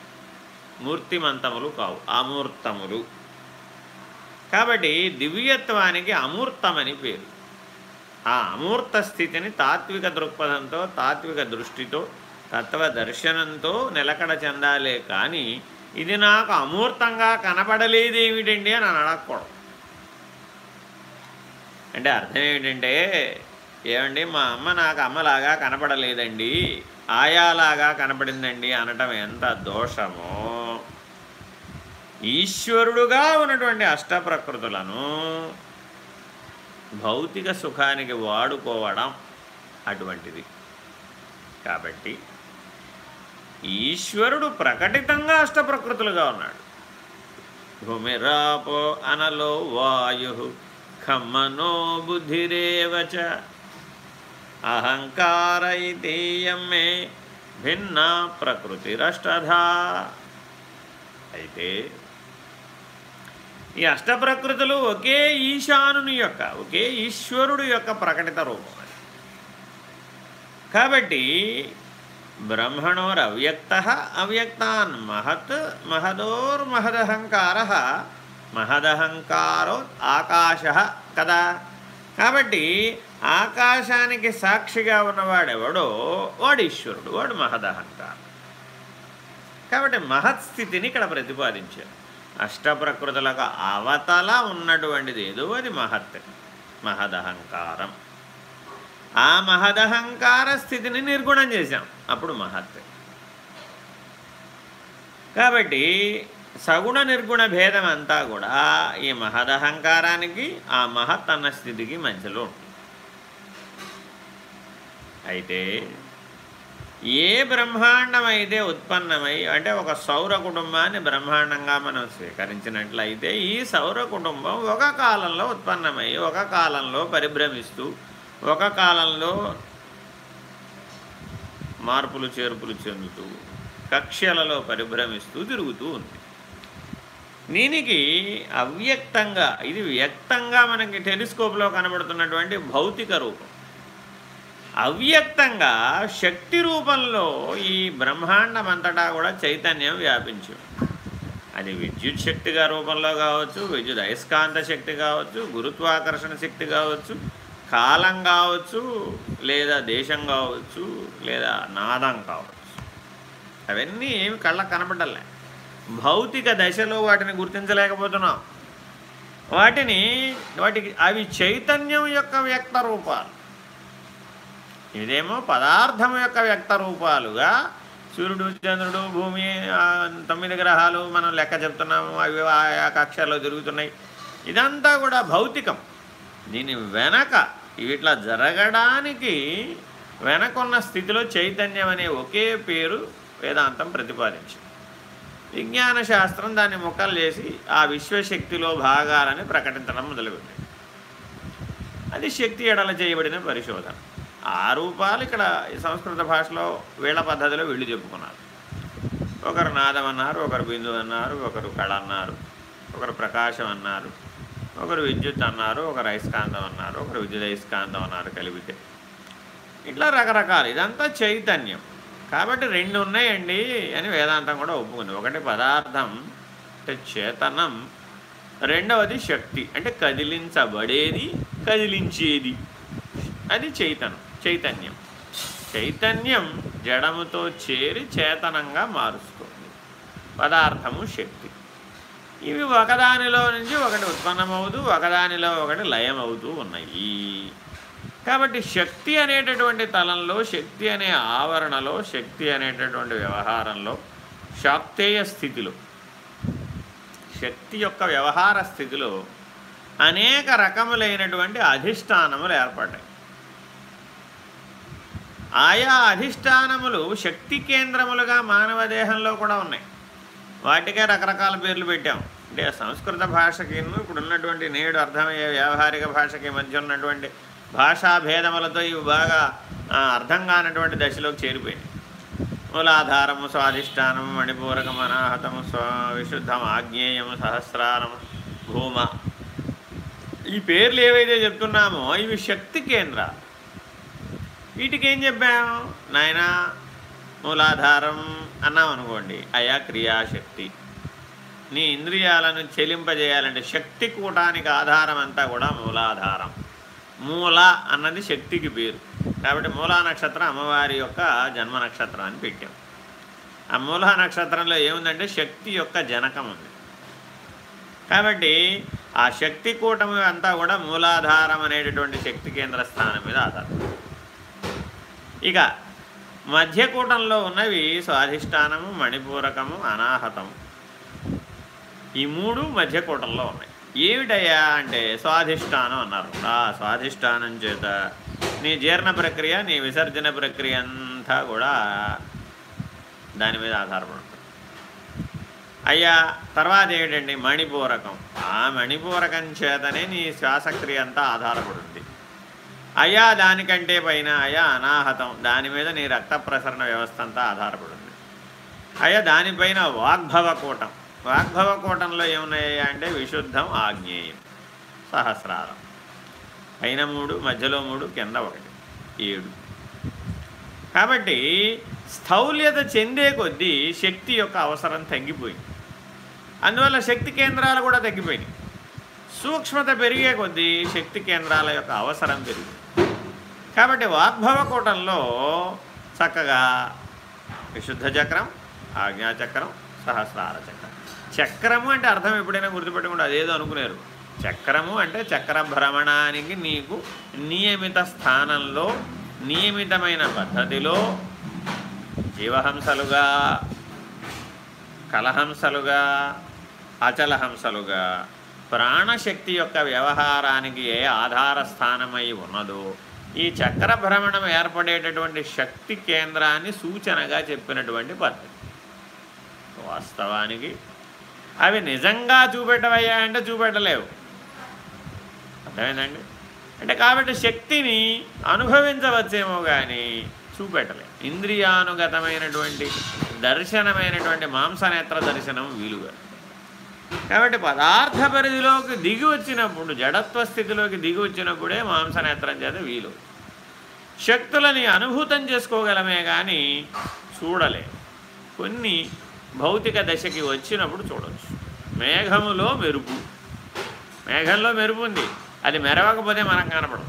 మూర్తిమంతములు కావు అమూర్తములు. కాబట్టి దివ్యత్వానికి అమూర్తమని పేరు. ఆ అమూర్త స్థితిని తాత్విక దృక్పథంతో తాత్విక దృష్టితో తత్వదర్శనంతో నిలకడ చెందాలే కానీ ఇది నాకు అమూర్తంగా కనపడలేదేమిటండి అని అడగకూడదు. అంటే అర్థం ఏమిటంటే ఏమండి మా అమ్మ నాకు అమ్మలాగా కనపడలేదండి ఆయాలాగా కనపడిందండి అనటం ఎంత దోషమో. ఈశ్వరుడుగా ఉన్నటువంటి అష్టప్రకృతులను భౌతిక సుఖానికి వాడుకోవడం అటువంటిది. కాబట్టి ఈశ్వరుడు ప్రకటితంగా అష్టప్రకృతులుగా ఉన్నాడు. భూమిరాపో అనలో వాయు ఖమ్మనో బుద్ధిరేవచ అహంకార ఇతీయమే భిన్న ప్రకృతిరష్టధ. అయితే ఈ అష్టప్రకృతులు ఒకే ఈశానుని యొక్క ఒకే ఈశ్వరుడు యొక్క ప్రకటిత రూపం కాబట్టి బ్రహ్మణోరవ్యక్త అవ్యక్తాన్ మహత్ మహదోర్మహదహంకార మహదహంకారో ఆకాశ కదా. కాబట్టి ఆకాశానికి సాక్షిగా ఉన్నవాడెవడో వాడు ఈశ్వరుడు వాడు మహదహంకారం కాబట్టి మహత్స్థితిని ఇక్కడ ప్రతిపాదించారు. అష్టప్రకృతులకు అవతల ఉన్నటువంటిది ఏదో అది మహత్ మహదహంకారం. ఆ మహదహంకార స్థితిని నిర్గుణం చేశాం. అప్పుడు మహత్. కాబట్టి సగుణ నిర్గుణ భేదం అంతా కూడా ఈ మహదహంకారానికి ఆ మహత్ అన్న స్థితికి మధ్యలో ఉంటుంది. అయితే ఏ బ్రహ్మాండం అయితే ఉత్పన్నమై అంటే ఒక సౌర కుటుంబాన్ని బ్రహ్మాండంగా మనం స్వీకరించినట్లయితే ఈ సౌర కుటుంబం ఒక కాలంలో ఉత్పన్నమై ఒక కాలంలో పరిభ్రమిస్తూ ఒక కాలంలో మార్పులు చేర్పులు చెందుతూ కక్ష్యలలో పరిభ్రమిస్తూ తిరుగుతూ ఉంది. దీనికి అవ్యక్తంగా ఇది వ్యక్తంగా మనకి టెలిస్కోప్లో కనబడుతున్నటువంటి భౌతిక రూపం. అవ్యక్తంగా శక్తి రూపంలో ఈ బ్రహ్మాండం అంతటా కూడా చైతన్యం వ్యాపించు అది విద్యుత్ శక్తిగా రూపంలో కావచ్చు విద్యుత్ అయస్కాంత శక్తి కావచ్చు గురుత్వాకర్షణ శక్తి కావచ్చు కాలం కావచ్చు లేదా దేశం కావచ్చు లేదా నాదం కావచ్చు. అవన్నీ ఏమి కళ్ళకు కనపడలే. భౌతిక దశలో వాటిని గుర్తించలేకపోతున్నాం. వాటిని వాటికి అవి చైతన్యం యొక్క వ్యక్త రూపాలు. ఇదేమో పదార్థం యొక్క వ్యక్త రూపాలుగా సూర్యుడు చంద్రుడు భూమి తొమ్మిది గ్రహాలు మనం లెక్క చెప్తున్నాము అవి ఆయా కక్షల్లో జరుగుతున్నాయి. ఇదంతా కూడా భౌతికం. దీని వెనక ఇట్లా జరగడానికి వెనకున్న స్థితిలో చైతన్యం అనే ఒకే పేరు వేదాంతం ప్రతిపాదించింది. విజ్ఞాన శాస్త్రం దాన్ని ముఖం చేసి ఆ విశ్వశక్తిలో భాగాలని ప్రకటించడం మొదలుపెట్టింది. అది శక్తి ఎడల చేయబడిన పరిశోధన. ఆ రూపాలు ఇక్కడ సంస్కృత భాషలో వీళ్ళ పద్ధతిలో వీళ్ళు చెప్పుకున్నారు. ఒకరు నాదం అన్నారు ఒకరు బిందు అన్నారు ఒకరు కళ అన్నారు ఒకరు ప్రకాశం అన్నారు ఒకరు విద్యుత్ అన్నారు ఒకరు అయస్కాంతం అన్నారు ఒకరు విద్యుత్ అయస్కాంతం అన్నారు కలిపితే. ఇట్లా రకరకాలు. ఇదంతా చైతన్యం. కాబట్టి రెండు ఉన్నాయండి అని వేదాంతం కూడా ఒప్పుకుంది. ఒకటి పదార్థం అంటే చేతనం రెండవది శక్తి. అంటే కదిలించబడేది కదిలించేది. అది చైతనం చైతన్యం. చైతన్యం జడముతో చేరి చేతనంగా మారుస్తుంది. పదార్థము శక్తి. ఇవి ఒకదానిలో నుంచి ఒకటి ఉత్పన్నమవుతూ ఒకదానిలో ఒకటి లయమవుతూ ఉన్నాయి. కాబట్టి శక్తి అనేటటువంటి తలంలో శక్తి అనే ఆవరణలో శక్తి అనేటటువంటి వ్యవహారంలో శాక్తేయ స్థితిలో శక్తి యొక్క వ్యవహార స్థితిలో అనేక రకములైనటువంటి అధిష్టానములు ఏర్పడ్డాయి. ఆయా అధిష్టానములు శక్తి కేంద్రములుగా మానవ దేహంలో కూడా ఉన్నాయి. వాటికే రకరకాల పేర్లు పెట్టాం. అంటే సంస్కృత భాషకి ఇప్పుడు ఉన్నటువంటి నేడు అర్థమయ్యే వ్యావహారిక భాషకి మధ్య ఉన్నటువంటి భాషా భేదములతో ఇవి బాగా అర్థం కానటువంటి దశలోకి చేరిపోయింది మూలాధారము స్వాధిష్టానము మణిపూరకం అనాహతము స్వ విశుద్ధం ఆగ్నేయము సహస్రారము భూమ. ఈ పేర్లు ఏవైతే చెప్తున్నామో ఇవి శక్తి కేంద్రాలు. వీటికి ఏం చెప్పాం? నాయన మూలాధారం అన్నాం అనుకోండి. అయా క్రియాశక్తి. నీ ఇంద్రియాలను చెలింపజేయాలంటే శక్తి కూటానికి ఆధారం అంతా కూడా మూలాధారం. మూల అన్నది శక్తికి పేరు. కాబట్టి మూలా నక్షత్రం అమ్మవారి యొక్క జన్మ నక్షత్రం అని పెట్టాం. ఆ మూలా నక్షత్రంలో ఏముందంటే శక్తి యొక్క జనకం ఉంది. కాబట్టి ఆ శక్తి కూటమి అంతా కూడా మూలాధారం అనేటటువంటి శక్తి కేంద్ర స్థానం మీద ఆధారం ఇక మధ్యకూటంలో ఉన్నవి స్వాధిష్టానము మణిపూరకము అనాహతము. ఈ మూడు మధ్యకూటంలో ఉన్నాయి. ఏమిటయ్యా అంటే స్వాధిష్టానం అన్నారు. ఆ స్వాధిష్టానం చేత నీ జీర్ణ ప్రక్రియ నీ విసర్జన ప్రక్రియ అంతా కూడా దాని మీద ఆధారపడుతుంది. అయ్యా తర్వాత ఏమిటండి? మణిపూరకం. ఆ మణిపూరకం చేతనే నీ శ్వాసక్రియ అంతా ఆధారపడుతుంది అయా దానికంటే పైన అయా అనాహతం. దాని మీద నీ రక్త ప్రసరణ వ్యవస్థ అంతా ఆధారపడుతుంది. అయ్యా దానిపైన వాగ్భవ కూటం. వాగ్భవ కూటంలో అంటే విశుద్ధం ఆగ్నేయం సహస్రారం. పైన మూడు మధ్యలో మూడు కింద ఒకటి. ఏడు. కాబట్టి స్థౌల్యత చెందే కొద్దీ శక్తి యొక్క అవసరం తగ్గిపోయింది. అందువల్ల శక్తి కేంద్రాలు కూడా తగ్గిపోయినాయి. సూక్ష్మత పెరిగే కొద్దీ శక్తి కేంద్రాల యొక్క అవసరం పెరిగింది. కాబట్టి వాగ్భవ కూటంలో చక్కగా విశుద్ధ చక్రం ఆజ్ఞాచక్రం సహస్రార చక్రం. చక్రము అంటే అర్థం ఎప్పుడైనా గుర్తుపెట్టకుండా అదేదో అనుకునేరు. చక్రము అంటే చక్ర భ్రమణానికి నీకు నియమిత స్థానంలో నియమితమైన పద్ధతిలో జీవహంసలుగా కలహంసలుగా అచలహంసలుగా ప్రాణశక్తి యొక్క వ్యవహారానికి ఏ ఆధార స్థానమై ఉన్నదో ఈ చక్ర భ్రమణం ఏర్పడేటటువంటి శక్తి కేంద్రాన్ని సూచనగా చెప్పినటువంటి పద్ధతి. వాస్తవానికి అవి నిజంగా చూపెట్టవయ్యా అంటే చూపెట్టలేవు. అర్థమైందండి? అంటే కాబట్టి శక్తిని అనుభవించవచ్చేమో కానీ చూపెట్టలే. ఇంద్రియానుగతమైనటువంటి దర్శనమైనటువంటి మాంసనేత్ర దర్శనం వీలుగా. కాబట్టి పదార్థ పరిధిలోకి దిగి వచ్చినప్పుడు జడత్వ స్థితిలోకి దిగి వచ్చినప్పుడే మాంసనేత్రం చేత వీలు. శక్తులని అనుభూతం చేసుకోగలమే కానీ చూడలే. కొన్ని భౌతిక దశకి వచ్చినప్పుడు చూడవచ్చు మేఘములో మెరుపు. మేఘంలో మెరుపు ఉంది. అది మెరవకపోతే మనకు కనపడదు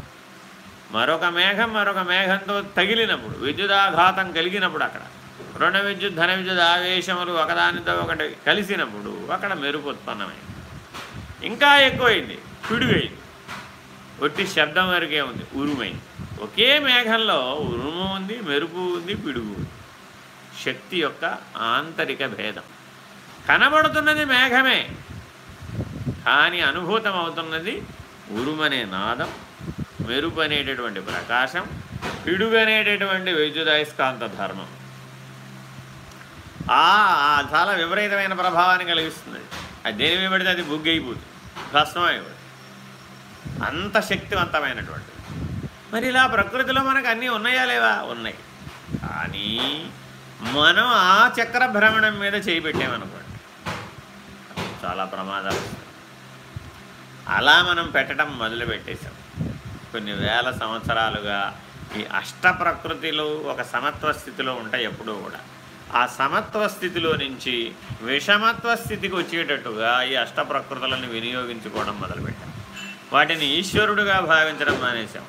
మరొక మేఘం మరొక మేఘంతో తగిలినప్పుడు విద్యుదాఘాతం కలిగినప్పుడు అక్కడ. రుణ విద్యుత్ ధన విద్యుత్ ఆవేశములు ఒకదానితో ఒకటి కలిసినప్పుడు అక్కడ మెరుపు ఉత్పన్నమైంది. ఇంకా ఎక్కువైంది పిడుగైంది. ఒట్టి శబ్దం వరకే ఉంది ఉరుమైంది. ఒకే మేఘంలో ఉరుము ఉంది మెరుపు ఉంది పిడుగు ఉంది. శక్తి యొక్క ఆంతరిక భేదం. కనబడుతున్నది మేఘమే కానీ అనుభూతం అవుతున్నది ఉరుమనే నాదం మెరుపు అనేటటువంటి ప్రకాశం పిడుగు అనేటటువంటి విద్యుదయస్కాంత ధర్మం. చాలా విపరీతమైన ప్రభావాన్ని కలిగిస్తుంది. అది దేని మీద పడితే అది బుగ్గైపోతుంది భస్మమైపోతుంది అంత శక్తివంతమైనటువంటి మరి ఇలా ప్రకృతిలో మనకు అన్నీ ఉన్నాయా లేవా? ఉన్నాయి. కానీ మనం ఆ చక్ర భ్రమణం మీద చేయిపెట్టామనుకోండి చాలా ప్రమాదాలు అలా మనం పెట్టడం మొదలుపెట్టేశాం. కొన్ని వేల సంవత్సరాలుగా ఈ అష్ట ప్రకృతిలో ఒక సమత్వ స్థితిలో ఉంటాయి ఎప్పుడూ కూడా. ఆ సమత్వ స్థితిలో నుంచి విషమత్వ స్థితికి వచ్చేటట్టుగా ఈ అష్ట ప్రకృతులను వినియోగించుకోవడం మొదలుపెట్టాం. వాటిని ఈశ్వరుడుగా భావించడం మానేశాం.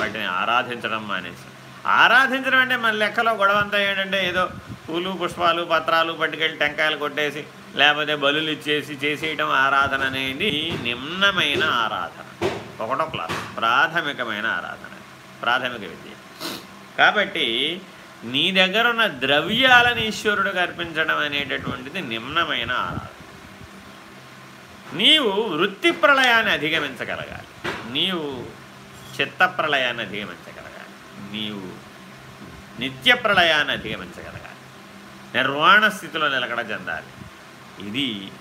వాటిని ఆరాధించడం మానేశాం. ఆరాధించడం అంటే మన లెక్కలో గొడవంతా ఏంటంటే ఏదో పూలు పుష్పాలు పత్రాలు పట్టుకెళ్ళి టెంకాయలు కొట్టేసి లేకపోతే బలులు ఇచ్చేసి చేసేయటం ఆరాధన అనేది నిమ్నమైన ఆరాధన. ఒకటో క్లాస్. ప్రాథమికమైన ఆరాధన. ప్రాథమిక విద్య. కాబట్టి నీ దగ్గర ఉన్న ద్రవ్యాలను ఈశ్వరుడికి అర్పించడం అనేటటువంటిది నిమ్నమైన ఆరాధన. నీవు వృత్తి ప్రళయాన్ని అధిగమించగలగాలి. నీవు చిత్త ప్రళయాన్ని అధిగమించగలగాలి. నీవు నిత్య ప్రళయాన్ని అధిగమించగలగాలి. నిర్వాణ స్థితిలో నిలకడ చెందాలి. ఇది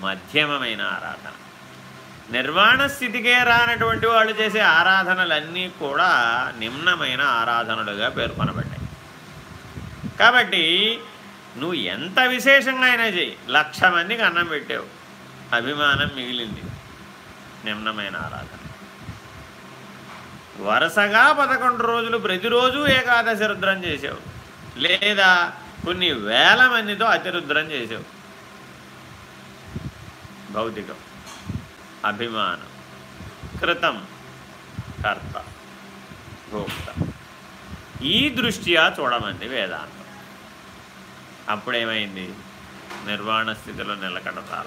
మధ్యమమైన ఆరాధన. నిర్వాణ స్థితికే రానటువంటి వాళ్ళు చేసే ఆరాధనలన్నీ కూడా నిమ్నమైన ఆరాధనలుగా పేర్కొనబడ్డాయి. కాబట్టి నువ్వు ఎంత విశేషంగా అయినా చెయ్యి. లక్ష మందికి అన్నం పెట్టావు. అభిమానం మిగిలింది. నిమ్నమైన ఆరాధన. వరుసగా పదకొండు రోజులు ప్రతిరోజు ఏకాదశి రుద్రం చేసావు. లేదా కొన్ని వేల మందితో అతిరుద్రం చేసావు. భౌతికం. అభిమానం. కృతం. కర్త. భోక్త ఈ దృష్ట్యా చూడమంది వేదాంతం. అప్పుడేమైంది? నిర్వాణ స్థితిలో నిలకడతాల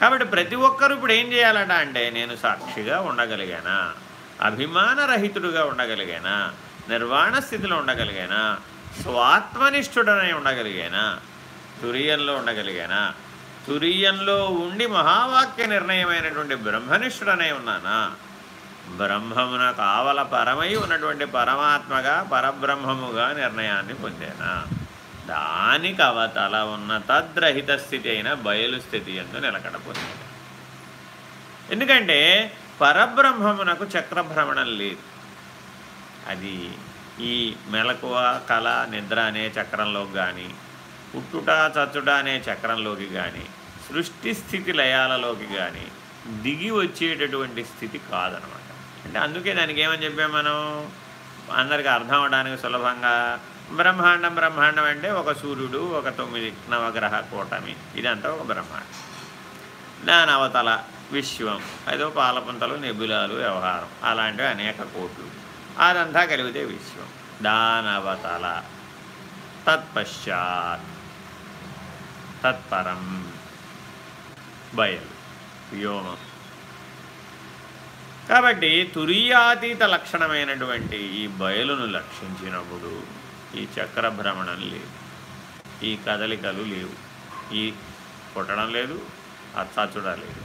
కాబట్టి ప్రతి ఒక్కరు ఇప్పుడు ఏం చేయాలట అంటే నేను సాక్షిగా ఉండగలిగానా? అభిమానరహితుడుగా ఉండగలిగానా? నిర్వాణ స్థితిలో ఉండగలిగానా? స్వాత్మనిష్ఠుడనై ఉండగలిగానా? తురియంలో ఉండగలిగానా? తురియంలో ఉండి మహావాక్య నిర్ణయమైనటువంటి బ్రహ్మనిష్ఠుడనై ఉన్నానా? బ్రహ్మమున కావల పరమై ఉన్నటువంటి పరమాత్మగా పరబ్రహ్మముగా నిర్ణయాన్ని పొందేనా? దానికి అవతల ఉన్న తద్రహిత స్థితి అయిన బయలు స్థితి ఎందు నిలకడ ఎందుకంటే పరబ్రహ్మమునకు చక్రభ్రమణం లేదు. అది ఈ మెలకువ కళ నిద్ర అనే చక్రంలోకి కానీ పుట్టుట చచ్చుట అనే చక్రంలోకి కానీ సృష్టి స్థితి లయాలలోకి కానీ దిగి వచ్చేటటువంటి స్థితి కాదనమాట. అంటే అందుకే దానికి ఏమని చెప్పాం మనం? అందరికీ అర్థం అవడానికి సులభంగా బ్రహ్మాండం బ్రహ్మాండం అంటే ఒక సూర్యుడు ఒక తొమ్మిది నవగ్రహ కూటమి. ఇదంతా ఒక బ్రహ్మాండం. దాని అవతల విశ్వం అదో పాలపుంతలు నెబులాలు వ్యవహారం. అలాంటివి అనేక కోట్లు. అదంతా కలిగితే విశ్వం. దానవతల తత్పశ్చాత్ తత్పరం బయలు వ్యోమం. కాబట్టి తురియాతీత లక్షణమైనటువంటి ఈ బయలును లక్షించినప్పుడు ఈ చక్రభ్రమణం లేదు. ఈ కదలికలు లేవు. ఈ పుట్టడం లేదు అత్తాచుడ లేదు.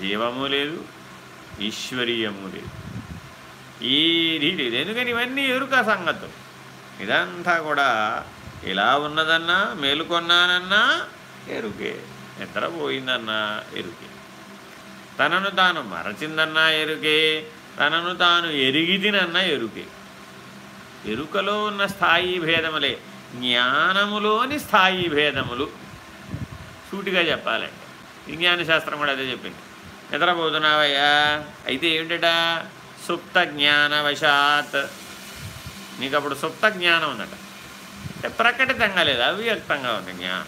జీవము లేదు ఈశ్వరీయము లేదు. ఏది లేదు. ఎందుకని ఇవన్నీ ఎరుక సంగతులు. ఇదంతా కూడా ఇలా ఉన్నదన్నా మేలుకొన్నానన్నా ఎరుకే. నిద్రపోయిందన్నా ఎరుకే. తనను తాను మరచిందన్నా ఎరుకే తనను తాను ఎరిగిదినన్నా ఎరుకే. ఎరుకలో ఉన్న స్థాయి భేదములే జ్ఞానములోని స్థాయి భేదములు. సూటిగా చెప్పాలంటే విజ్ఞాన శాస్త్రం కూడా అదే చెప్పింది. నిద్రపోతున్నావయ్యా? అయితే ఏమిటట? సుప్త జ్ఞానవశాత్. నీకు అప్పుడు సుప్త జ్ఞానం ఉందట. అంటే ప్రకటితంగా లేదు అవ్యక్తంగా ఉంది జ్ఞానం.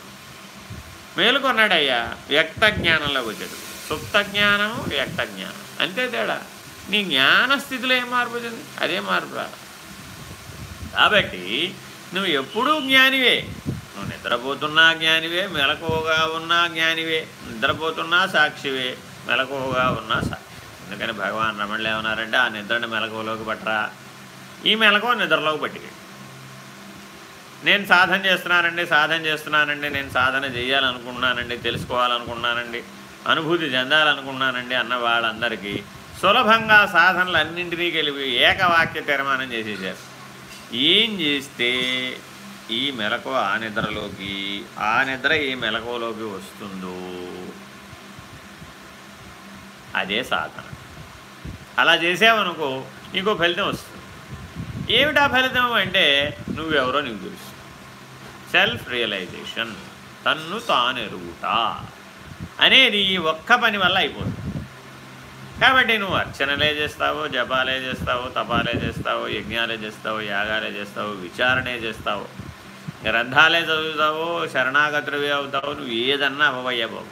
మేలుకొన్నాడయ్యా? వ్యక్త జ్ఞానంలోకి వచ్చాడు. సుప్త జ్ఞానము వ్యక్త జ్ఞానం అంతే తేడా. నీ జ్ఞాన స్థితిలో ఏం మార్పు వచ్చింది? అదే మార్పు రా కాబట్టి నువ్వు ఎప్పుడూ జ్ఞానివే. నువ్వు నిద్రపోతున్నా జ్ఞానివే మెలకువగా ఉన్నా జ్ఞానివే. నిద్రపోతున్నా సాక్షివే మెలకువగా ఉన్నా సాక్షి ఎందుకని భగవాన్ రమణులు ఏమన్నారంటే ఆ నిద్రని మెలకువలోకి పట్టరా. ఈ మెలకువ నిద్రలోకి పట్టిక నేను సాధన చేస్తున్నానండి సాధన చేస్తున్నానండి నేను సాధన చేయాలనుకుంటున్నానండి తెలుసుకోవాలనుకుంటున్నానండి. అనుభూతి చెందాలనుకుంటున్నానండి అన్న వాళ్ళందరికీ. సులభంగా సాధనలు అన్నింటినీ కలిపి ఏకవాక్య తీర్మానం చేసేసారు ఏం చేస్తే ఈ మెలకువ ఆ నిద్రలోకి ఆ నిద్ర ఈ మెలకువలోకి వస్తుందో అదే సాధన. అలా చేసావనుకో నీకో ఫలితం వస్తుంది. ఏమిటా ఫలితం అంటే నువ్వెవరో నీకు తెలుసు. Self realization. తన్ను తాను ఎరుగుట అనేది ఈ ఒక్క పని వల్ల అయిపోతుంది కాబట్టి నువ్వు అర్చనలే చేస్తావు జపాలే చేస్తావు తపాలే చేస్తావు యజ్ఞాలే చేస్తావు యాగాలే చేస్తావు విచారణే చేస్తావు. గ్రంథాలే చదువుతావు శరణాగతుడివి అవుతావు నువ్వు ఏదన్నా అవ్వయ్యబావు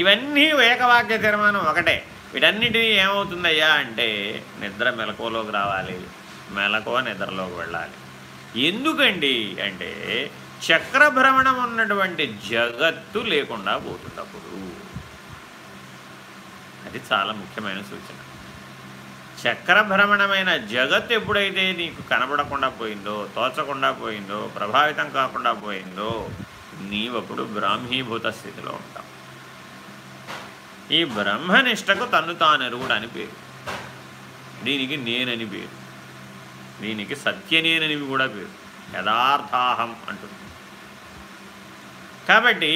ఇవన్నీ ఏకవాక్య తీర్మానం ఒకటే. వీటన్నిటినీ ఏమవుతుందయ్యా అంటే నిద్ర మెలకువలోకి రావాలి మెలకువ నిద్రలోకి వెళ్ళాలి. ఎందుకండి అంటే చక్రభ్రమణం ఉన్నటువంటి జగత్తు లేకుండా పోతున్నప్పుడు. అది చాలా ముఖ్యమైన సూచన. చక్రభ్రమణమైన జగత్ ఎప్పుడైతే నీకు కనబడకుండా పోయిందో తోచకుండా పోయిందో ప్రభావితం కాకుండా పోయిందో నీవప్పుడు బ్రాహ్మీభూత స్థితిలో ఉంటావు. ఈ బ్రహ్మనిష్టకు తన్ను తానెరుగుడు అని పేరు. దీనికి నేనని పేరు. దీనికి సత్యనేననివి కూడా పేరు. యథార్థాహం అంటుంది. కాబట్టి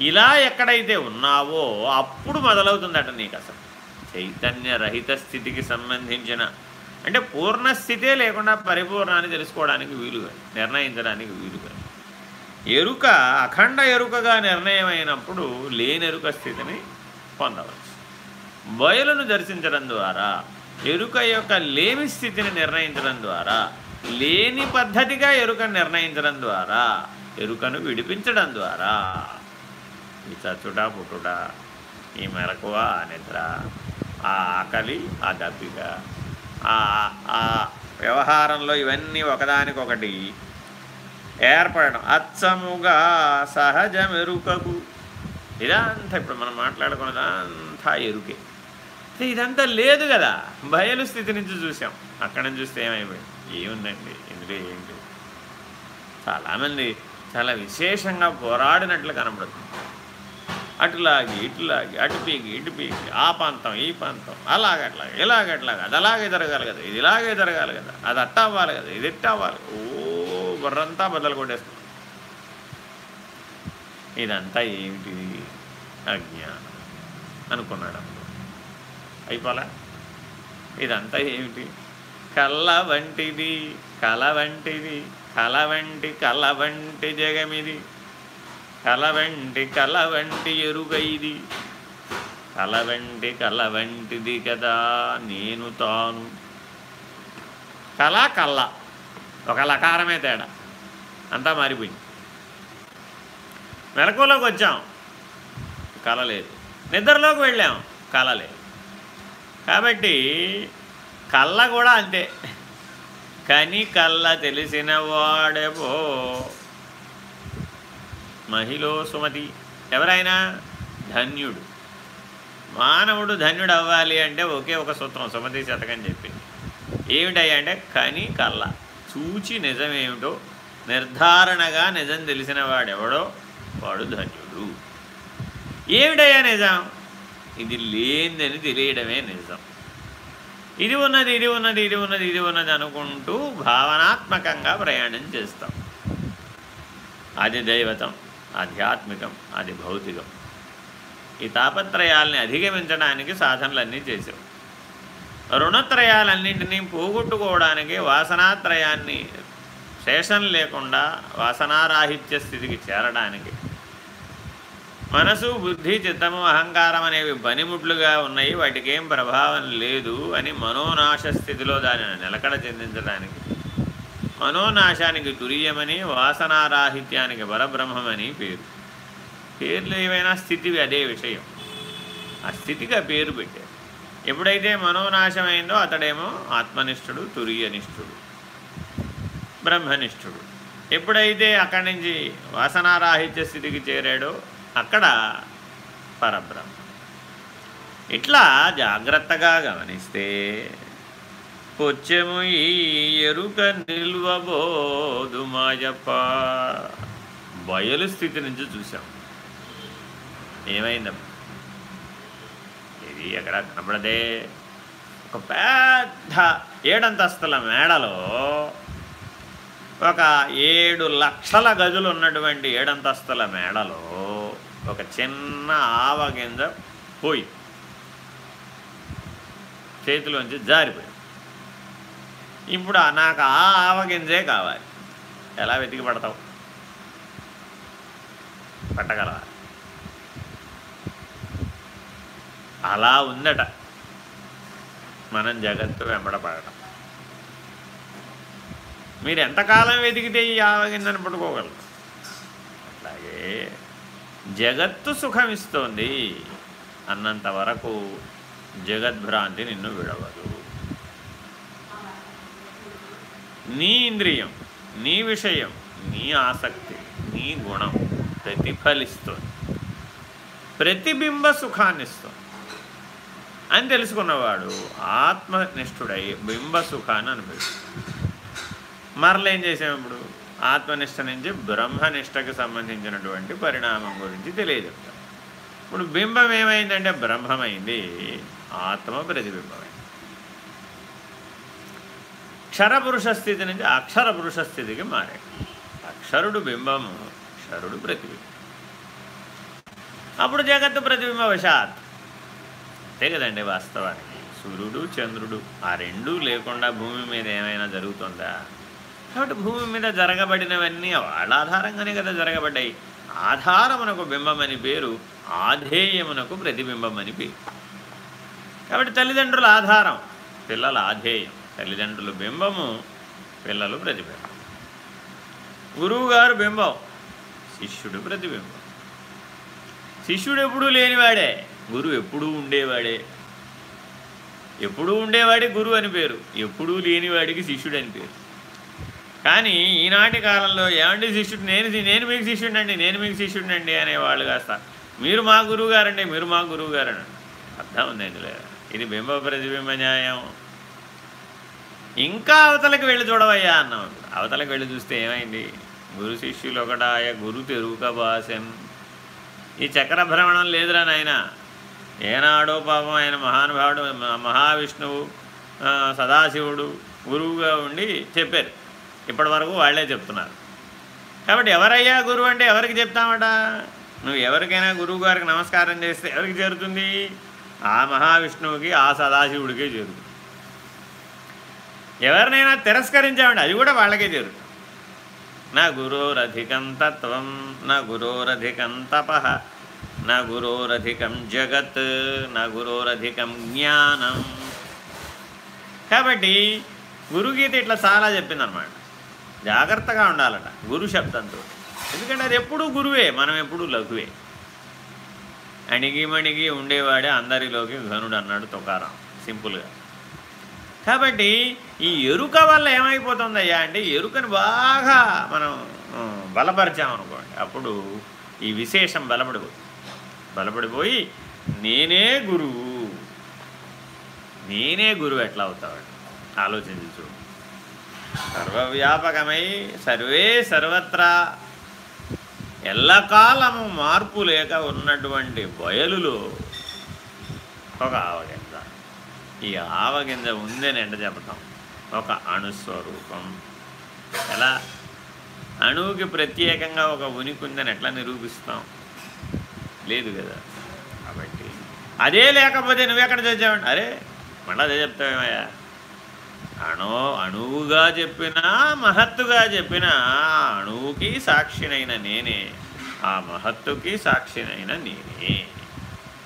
ఇలా ఎక్కడైతే ఉన్నావో అప్పుడు మొదలవుతుందట నీకు అసలు. చైతన్య రహిత స్థితికి సంబంధించిన అంటే పూర్ణస్థితే లేకుండా పరిపూర్ణాన్ని తెలుసుకోవడానికి వీలుగా నిర్ణయించడానికి వీలుగా ఎరుక అఖండ ఎరుకగా నిర్ణయమైనప్పుడు లేనెరుక స్థితిని పొందవచ్చు. బయలును దర్శించడం ద్వారా ఎరుక యొక్క లేమి స్థితిని నిర్ణయించడం ద్వారా లేని పద్ధతిగా ఎరుక నిర్ణయించడం ద్వారా ఎరుకను విడిపించడం ద్వారా. ఈ చచ్చుట పుట్టుట ఈ మెలకువ ఆ నిద్ర ఆ ఆకలి ఆ దప్పిక ఆ వ్యవహారంలో ఇవన్నీ ఒకదానికొకటి ఏర్పడడం అచ్చముగా సహజ మెరుకకు ఇదంతా ఇప్పుడు మనం మాట్లాడుకున్నదంతా ఎరుకే. ఇదంతా లేదు కదా. బయలు స్థితి నుంచి చూసాం. అక్కడ నుంచి చూస్తే ఏమైపోయింది? ఏముందండి? ఇందులో ఏంటి? చాలామంది చాలా విశేషంగా పోరాడినట్లు కనబడుతుంది. అటులాగి ఇటులాగి అటు పీకి ఇటు పీకి ఆ పంతం ఈ పంతం అలాగట్లాగ ఇలాగట్లాగ అది అలాగే జరగాలి కదా ఇది ఇలాగే జరగాలి కదా అది అట్ట అవ్వాలి కదా ఇది ఇట్ట అవ్వాలి ఓ బుర్రంతా బదులు కొట్టేస్తుంది. ఇదంతా ఏమిటిది అజ్ఞానం అనుకున్నాడు అయిపోలే? ఇదంతా ఏమిటి? కళ్ళ వంటిది కల వంటిది కల వంటి కల వంటి జగమిది. కల వంటి కల వంటి ఎరుగైది. కల వంటి కల వంటిది కదా నేను తాను. కళ కళ్ళ ఒక లకారమే తేడా. అంతా మారిపోయింది. మెలకులోకి వచ్చాం. కళ లేదు. నిద్రలోకి వెళ్ళాం. కళ లేదు. కాబట్టి కళ్ళ కూడా అంతే. కని కళ్ళ తెలిసిన వాడెవో. మహిళ సుమతి ఎవరైనా? ధన్యుడు. మానవుడు ధన్యుడు అవ్వాలి అంటే ఒకే ఒక సూత్రం సుమతి శతకం చెప్పింది. ఏమిటయ్యా అంటే కని కళ్ళ. చూచి నిజమేమిటో నిర్ధారణగా నిజం తెలిసిన వాడెవడో వాడు ధన్యుడు. ఏమిటయ్యా నిజం? ఇది లేనిదని తెలియడమే నిజం. ఇది ఉన్నది ఇది ఉన్నది ఇది ఉన్నది ఇది ఉన్నది అనుకుంటూ భావనాత్మకంగా ప్రయాణం చేస్తాం. అది దైవతం ఆధ్యాత్మికం అది భౌతికం. ఈ తాపత్రయాల్ని అధిగమించడానికి సాధనలన్నీ చేసాం రుణత్రయాలన్నింటినీ పోగొట్టుకోవడానికి వాసనాత్రయాన్ని శేషం లేకుండా వాసనారాహిత్య స్థితికి చేరడానికి మనసు బుద్ధి చిత్తము అహంకారం అనేవి పనిముట్లుగా ఉన్నాయి. వాటికి ఏం ప్రభావం లేదు అని మనోనాశ స్థితిలో దానిని నిలకడ చెందించడానికి మనోనాశానికి తుర్యమని వాసనారాహిత్యానికి పరబ్రహ్మమని పేరు. పేర్లు ఏవైనా స్థితివి అదే విషయం. ఆ స్థితిగా పేరు పెట్టారు. ఎప్పుడైతే మనోనాశమైందో అతడేమో ఆత్మనిష్ఠుడు తుర్యనిష్ఠుడు బ్రహ్మనిష్ఠుడు. ఎప్పుడైతే అక్కడి నుంచి వాసనారాహిత్య స్థితికి చేరాడో అక్కడ పరబ్రహ్మ. ఇట్లా జాగ్రత్తగా గమనిస్తే పొచ్చెము ఈ ఎరుక నిల్వబోదు మాయప్ప. బయలు స్థితి నుంచి చూసాం ఏమైందమ్మా ఇది ఎక్కడ కనబడదే ఒక పెద్ద ఏడంతస్తుల మేడలో ఒక ఏడు లక్షల గదులు ఉన్నటువంటి ఏడంతస్తుల మేడలో ఒక చిన్న ఆవ గింజ పోయి చేతిలోంచి జారిపోయింది. ఇప్పుడు నాకు ఆ ఆవ గింజే కావాలి. ఎలా వెతికి పడతావు? పట్టగలవా? అలా ఉందట. మనం జగత్తు వెంబడపడటం మీరు ఎంతకాలం వెతికితే ఈ ఆవగిందని పట్టుకోగలరు? అట్లాగే జగత్తు సుఖమిస్తోంది అన్నంత వరకు జగద్భ్రాంతి నిన్ను విడవదు. నీ ఇంద్రియం నీ విషయం నీ ఆసక్తి నీ గుణం ప్రతిఫలిస్తుంది. ప్రతిబింబ సుఖాన్నిస్తుంది. అని తెలుసుకున్నవాడు ఆత్మనిష్ఠుడై బింబ సుఖాన్ని అనుభవిస్తాడు. మరలేం చేసాం ఇప్పుడు? ఆత్మనిష్ట నుంచి బ్రహ్మనిష్టకు సంబంధించినటువంటి పరిణామం గురించి తెలియజెప్తాం. ఇప్పుడు బింబం ఏమైందంటే బ్రహ్మమైంది ఆత్మ ప్రతిబింబమైంది. క్షరపురుష స్థితి నుంచి అక్షర పురుష స్థితికి మారాడు అక్షరుడు బింబము క్షరుడు ప్రతిబింబం. అప్పుడు జగత్తు ప్రతిబింబ వశాత్. అంతే కదండి వాస్తవానికి. సూర్యుడు చంద్రుడు ఆ రెండూ లేకుండా భూమి మీద ఏమైనా జరుగుతుందా? కాబట్టి భూమి మీద జరగబడినవన్నీ వాళ్ళ ఆధారంగానే కదా జరగబడ్డాయి. ఆధారమునకు బింబమని పేరు ఆధేయమునకు ప్రతిబింబం అని పేరు. కాబట్టి తల్లిదండ్రుల ఆధారం పిల్లల ఆధేయం. తల్లిదండ్రుల బింబము పిల్లలు ప్రతిబింబం. గురువుగారు బింబం శిష్యుడు ప్రతిబింబం. శిష్యుడు ఎప్పుడూ లేనివాడే గురువు ఎప్పుడూ ఉండేవాడే. ఎప్పుడూ ఉండేవాడే గురువు అని పేరు ఎప్పుడూ లేనివాడికి శిష్యుడు అని పేరు. కానీ ఈనాటి కాలంలో ఏమండి శిష్యుడు? నేను నేను మీకు శిష్యుడినండి నేను మీకు శిష్యుడినండి అనేవాళ్ళు కాస్త. మీరు మా గురువు గారండి మీరు మా గురువు గారండి అర్థం ఉంది ఇందులో. ఇది బింబ ప్రతిబింబ న్యాయం. ఇంకా అవతలకి వెళ్ళి చూడవయ్యా అన్నాం. అవతలకి వెళ్ళి చూస్తే ఏమైంది? గురు శిష్యులు ఒకటాయ గురు తెరువుక భాషం ఈ చక్ర భ్రమణం లేదురా నాయన. ఏనాడో పాపం ఆయన మహానుభావుడు మహావిష్ణువు సదాశివుడు గురువుగా ఉండి చెప్పారు. ఇప్పటి వరకు వాళ్ళే చెప్తున్నారు. కాబట్టి ఎవరయ్యా గురువు అంటే ఎవరికి చెప్తామట? నువ్వు ఎవరికైనా గురువు గారికి నమస్కారం చేస్తే ఎవరికి చేరుతుంది? ఆ మహావిష్ణువుకి ఆ సదాశివుడికే చేరుతుంది. ఎవరినైనా తిరస్కరించామండి అది కూడా వాళ్ళకే చేరుతుంది. నా గురోరధికం తత్వం నా గురోరధికం తప నా గురోరధికం జగత్ నా గురోరధికం జ్ఞానం. కాబట్టి గురుగీత ఇట్లా చాలా చెప్పిందనమాట. జాగ్రత్తగా ఉండాలట గురు శబ్దంతో. ఎందుకంటే అది ఎప్పుడూ గురువే మనం ఎప్పుడూ లఘువే. అణిగి మణిగి ఉండేవాడే అందరిలోకి ఘనుడు అన్నాడు తుకారాం సింపుల్గా. కాబట్టి ఈ ఎరుక వల్ల ఏమైపోతుందయ్యా అంటే ఎరుకను బాగా మనం బలపరిచామనుకోండి అప్పుడు ఈ విశేషం బలపడిపోతుంది. బలపడిపోయి నేనే గురువు. నేనే గురువు ఎట్లా అవుతావాడు ఆలోచించి చూడు. సర్వవ్యాపకమై సర్వే సర్వత్రా. ఎల్లకాలము మార్పు లేక ఉన్నటువంటి బయలులో ఒక ఆవగింజ ఈ ఆవగింజ ఉందని ఎంట చెప్పటం ఒక అణుస్వరూపం. ఎలా? అణువుకి ప్రత్యేకంగా ఒక ఉనికి ఉందని ఎట్లా నిరూపిస్తాం? లేదు కదా. కాబట్టి అదే లేకపోతే నువ్వెక్కడ చచ్చావండి అరే మళ్ళీ అదే చెప్తావేమయ్యా? అణు అణువుగా చెప్పినా మహత్తుగా చెప్పినా అణువుకి సాక్షినైన నేనే. ఆ మహత్తుకి సాక్షినైన నేనే.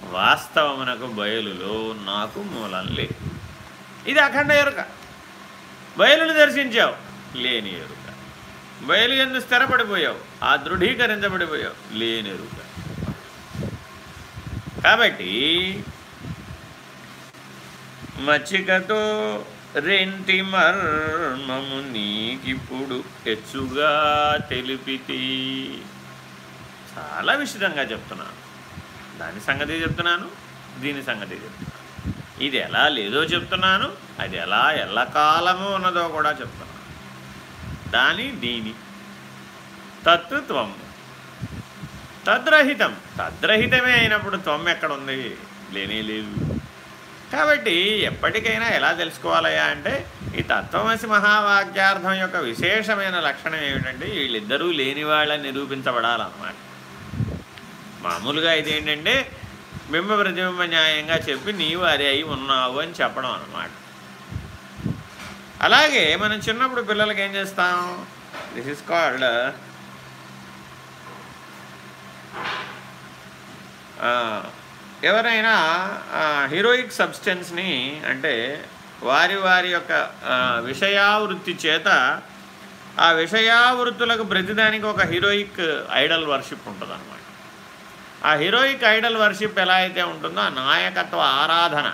వాస్తవమునకు బయలులో నాకు మూలం లేదు. ఇది అఖండ ఎరుక. బయలును దర్శించావు లేని ఎరుక. బయలు ఎందు స్థిరపడిపోయావు ఆ దృఢీకరించబడిపోయావు లేని ఎరుక. కాబట్టి మచ్చికతో రెంటి మర్మము నీకిప్పుడు హెచ్చుగా తెలిపితే. చాలా విషితంగా చెప్తున్నాను. దాని సంగతి చెప్తున్నాను దీని సంగతి చెప్తున్నాను. ఇది ఎలా లేదో చెప్తున్నాను అది ఎలా ఎల్లకాలము ఉన్నదో కూడా చెప్తున్నాను. దాని దీని. తత్వం తద్రహితం. తద్రహితమే అయినప్పుడు త్వం ఎక్కడుంది? లేనే లేదు. కాబట్టి ఎప్పటికైనా ఎలా తెలుసుకోవాలయా అంటే ఈ తత్వమసి మహావాక్యార్థం యొక్క విశేషమైన లక్షణం ఏమిటంటే వీళ్ళిద్దరూ లేని వాళ్ళని నిరూపించబడాలన్నమాట. మామూలుగా ఇదేంటంటే బింబ ప్రతిబింబ న్యాయంగా చెప్పి నీవు అరే అయి ఉన్నావు అని చెప్పడం అనమాట అలాగే మనం చిన్నప్పుడు పిల్లలకి ఏం చేస్తాం? దిస్ ఇస్ కాల్డ్ ఎవరైనా హీరోయిక్ సబ్స్టెన్స్ని అంటే వారి వారి యొక్క విషయావృత్తి చేత ఆ విషయావృత్తులకు ప్రతిదానికి ఒక హీరోయిక్ ఐడల్ వర్షిప్ ఉంటుంది అనమాట ఆ హీరోయిక్ ఐడల్ వర్షిప్ ఎలా అయితే ఉంటుందో ఆ నాయకత్వ ఆరాధన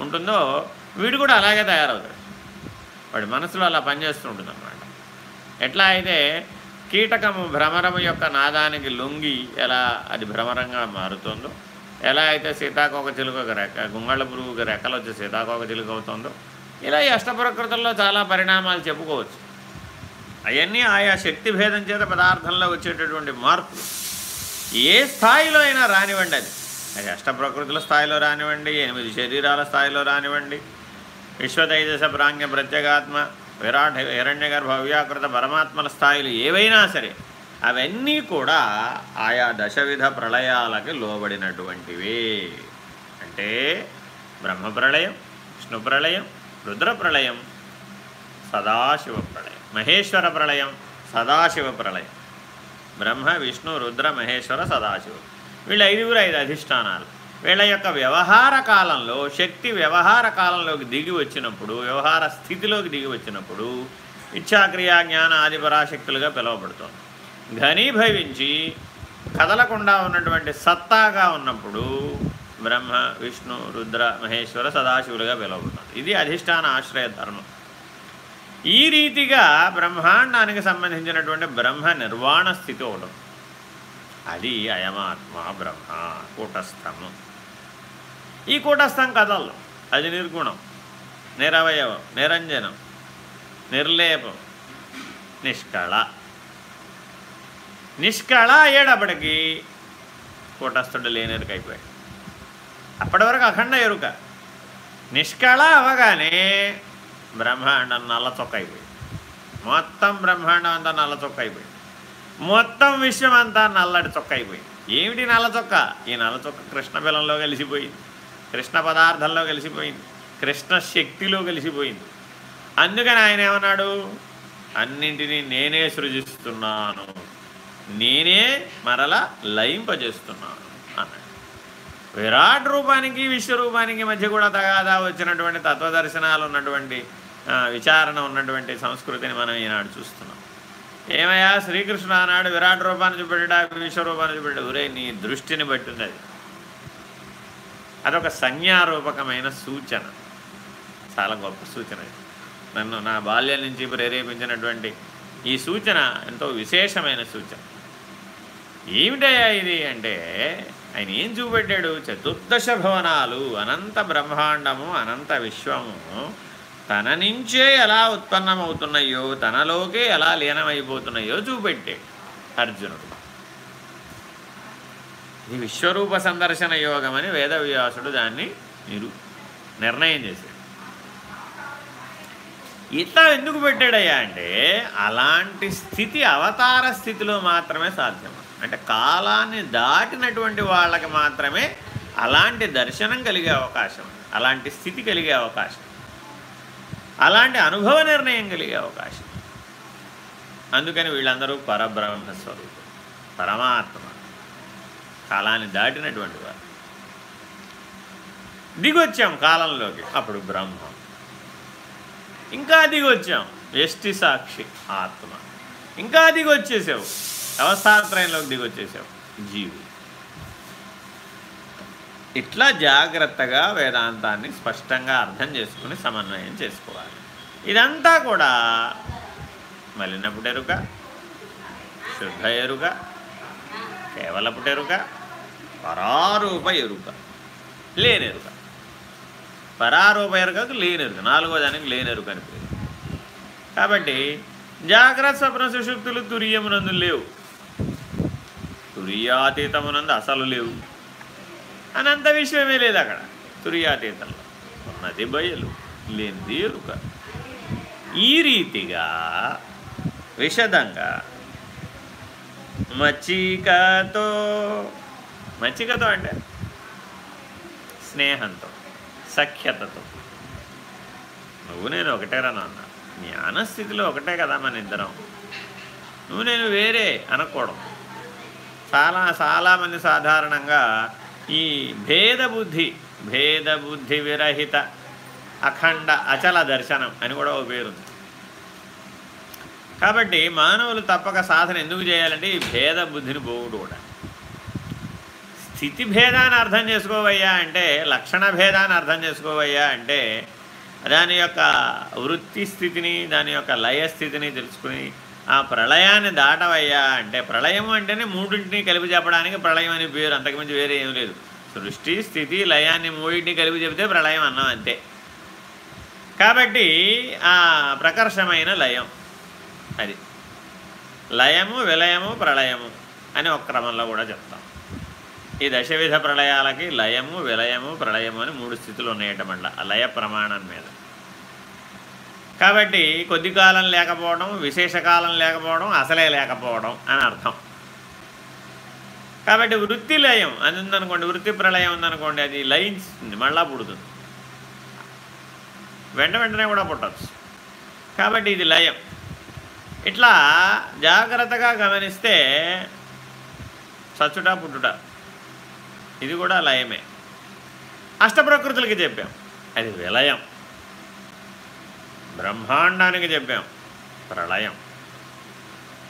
ఉంటుందో వీడు కూడా అలాగే తయారవుతాడు. వాడి మనసులో అలా పనిచేస్తూ ఉంటుంది అనమాట ఎట్లా అయితే కీటకము భ్రమరము యొక్క నాదానికి లొంగి ఎలా అది భ్రమరంగా మారుతుందో ఎలా అయితే సీతాకోక చిలుక రెక్క గుంగళ్ళ పురుగుకి రెక్కలు వచ్చి సీతాకోక చిలుక అవుతుందో ఇలా ఈ అష్టప్రకృతుల్లో చాలా పరిణామాలు చెప్పుకోవచ్చు. అవన్నీ ఆయా శక్తి భేదం చేత పదార్థంలో వచ్చేటటువంటి మార్పులు. ఏ స్థాయిలో అయినా రానివ్వండి అది. అది అష్టప్రకృతుల స్థాయిలో రానివ్వండి ఎనిమిది శరీరాల స్థాయిలో రానివ్వండి. విశ్వతైజస ప్రాంగ్య ప్రత్యేగాత్మ విరాట్ హిరణ్యగర్భ అవ్యాకృత పరమాత్మల స్థాయిలు ఏవైనా సరే అవన్నీ కూడా ఆయా దశవిధ ప్రళయాలకి లోబడినటువంటివి. అంటే బ్రహ్మ ప్రళయం విష్ణు ప్రళయం రుద్ర ప్రళయం సదాశివ ప్రళయం మహేశ్వర ప్రళయం సదాశివ ప్రళయం బ్రహ్మ విష్ణు రుద్ర మహేశ్వర సదాశివ. వీళ్ళు ఐదుగురు ఐదు అధిష్టానాలు. వీళ్ళ యొక్క వ్యవహార కాలంలో శక్తి వ్యవహార కాలంలోకి దిగి వచ్చినప్పుడు వ్యవహార స్థితిలోకి దిగి వచ్చినప్పుడు ఇచ్ఛాక్రియా జ్ఞాన ఆది పరాశక్తులుగా పిలువబడుతుంది. ఘనీభవించి కదలకుండా ఉన్నటువంటి సత్తాగా ఉన్నప్పుడు బ్రహ్మ విష్ణు రుద్ర మహేశ్వర సదాశివులుగా పిలువబడుతుంది ఇది అధిష్టాన ఆశ్రయ ధర్మం. ఈ రీతిగా బ్రహ్మాండానికి సంబంధించినటువంటి బ్రహ్మ నిర్వాణ స్థితి ఒకటి. అది అయమాత్మ బ్రహ్మ కూటస్థము. ఈ కూటస్థం కథలు అది నిర్గుణం నిరవయవం నిరంజనం నిర్లేపం నిష్కళ. నిష్కళ అయ్యేటప్పటికి కూటస్థుడు లేనెరుక అయిపోయాడు. అప్పటి వరకు అఖండ ఎరుక. నిష్కళ అవగానే బ్రహ్మాండం నల్ల చొక్క అయిపోయింది. మొత్తం బ్రహ్మాండం అంతా నల్లచొక్క అయిపోయింది. మొత్తం విశ్వం అంతా నల్లటి చొక్క అయిపోయింది. ఏమిటి నల్లచొక్క ఈ నల్ల చొక్క కృష్ణ బిలంలో కలిసిపోయింది. కృష్ణ పదార్థంలో కలిసిపోయింది. కృష్ణ శక్తిలో కలిసిపోయింది. అందుకని ఆయన ఏమన్నాడు? అన్నింటినీ నేనే సృజిస్తున్నాను. నేనే మరల లయింపజేస్తున్నాను అన్నాడు. విరాట్ రూపానికి విశ్వరూపానికి మధ్య కూడా తగాదా వచ్చినటువంటి తత్వదర్శనాలు ఉన్నటువంటి విచారణ ఉన్నటువంటి సంస్కృతిని మనం ఈనాడు చూస్తున్నాం. ఏమయ్యా శ్రీకృష్ణ ఆనాడు విరాట్ రూపాన్ని చూపెట్టడా విశ్వరూపాన్ని చూపెట్టాడు. ఒరే నీ దృష్టిని బట్టి ఉంది అది అదొక సంజ్ఞారూపకమైన సూచన. చాలా గొప్ప సూచన నన్ను నా బాల్యం నుంచి ప్రేరేపించినటువంటి ఈ సూచన ఎంతో విశేషమైన సూచన. ఏమిటయ్యా ఇది అంటే ఆయన ఏం చూపెట్టాడు? చతుర్దశ భవనాలు అనంత బ్రహ్మాండము అనంత విశ్వము. తన నుంచే ఎలా ఉత్పన్నమవుతున్నాయో తనలోకే ఎలా లీనమైపోతున్నాయో చూపెట్టాడు అర్జునుడు. ఇది విశ్వరూప సందర్శన యోగమని వేదవ్యాసుడు దాన్ని నిరు నిర్ణయం చేశాడు ఇట్లా ఎందుకు పెట్టాడయ్యా అంటే అలాంటి స్థితి అవతార స్థితిలో మాత్రమే సాధ్యం అంటే కాలాన్ని దాటినటువంటి వాళ్ళకి మాత్రమే అలాంటి దర్శనం కలిగే అవకాశం అలాంటి స్థితి కలిగే అవకాశం అలాంటి అనుభవ నిర్ణయం కలిగే అవకాశం. అందుకని వీళ్ళందరూ పరబ్రహ్మ స్వరూపం పరమాత్మ కాలాన్ని దాటినటువంటి వారు. దిగొచ్చాం కాలంలోకి అప్పుడు బ్రహ్మం. ఇంకా దిగొచ్చాం ఎష్టి సాక్షి ఆత్మ. ఇంకా దిగొచ్చేసావు. అవస్థాత్రయంలోకి దిగొచ్చేసావు జీవి. ఇట్లా జాగ్రత్తగా వేదాంతాన్ని స్పష్టంగా అర్థం చేసుకుని సమన్వయం చేసుకోవాలి. ఇదంతా కూడా మలినపుటెరుక శుద్ధ ఎరుక కేవలపుటెరుక పరారూప ఎరుక లేనెరుక పరారూప ఎరుకకు లేనెరుక నాలుగో దానికి లేనెరుక అని పేరు. కాబట్టి జాగ్రత్త స్వప్న సుషుప్తులు తుర్యమునందు లేవు. తురియాతీతమునందు అసలు లేవు. అనంత విషయమే లేదు అక్కడ. తురియాతీతంలో ఉన్నది బయలు లేనిది ఎరుక. ఈ రీతిగా విషదంగా మచ్చికతో మచ్చికతో అంటే స్నేహంతో సఖ్యతతో. నువ్వు నేను ఒకటేరా నాన్న. జ్ఞానస్థితిలో ఒకటే కదా మన ఇద్దరం. నువ్వు నేను వేరే అనకూడదు. చాలా చాలామంది సాధారణంగా ఈ భేదబుద్ధి భేదబుద్ధి విరహిత అఖండ అచల దర్శనం అని కూడా ఒక పేరుంది కాబట్టి మానవులు తప్పక సాధన ఎందుకు చేయాలంటే ఈ భేద బుద్ధిని పోగుడు కూడా. స్థితి భేదాన్ని అర్థం చేసుకోవయ్యా అంటే లక్షణ భేదాన్ని అర్థం చేసుకోవయ్యా అంటే దాని యొక్క వృత్తి స్థితిని దాని యొక్క లయ స్థితిని తెలుసుకుని ఆ ప్రళయాన్ని దాటవయ్యా అంటే ప్రళయం అంటేనే మూడింటిని కలిపి చెప్పడానికి ప్రళయం అని పేరు అంతకుమించి వేరే ఏం లేదు. సృష్టి స్థితి లయాన్ని మూడింటిని కలిపి చెబితే ప్రళయం అన్నాం అంతే. కాబట్టి ఆ ప్రకర్షమైన లయం అది. లయము విలయము ప్రళయము అని ఒక క్రమంలో కూడా చెప్తాం. ఈ దశవిధ ప్రళయాలకి లయము విలయము ప్రళయము అని మూడు స్థితులు ఉన్నాయట మళ్ళీ. ఆ లయ ప్రమాణం మీద. కాబట్టి కొద్ది కాలం లేకపోవడం విశేషకాలం లేకపోవడం అసలే లేకపోవడం అని అర్థం. కాబట్టి వృత్తి లయం అది ఉందనుకోండి వృత్తి ప్రళయం ఉందనుకోండి అది లయించింది మళ్ళా పుడుతుంది. వెంట వెంటనే కూడా పుట్టచ్చు. కాబట్టి ఇది లయం. ఇట్లా జాగ్రత్తగా గమనిస్తే చచ్చుట పుట్టుట ఇది కూడా లయమే. అష్టప్రకృతులకి చెప్పాం. అది విలయం. బ్రహ్మాండానికి చెప్పాం. ప్రళయం.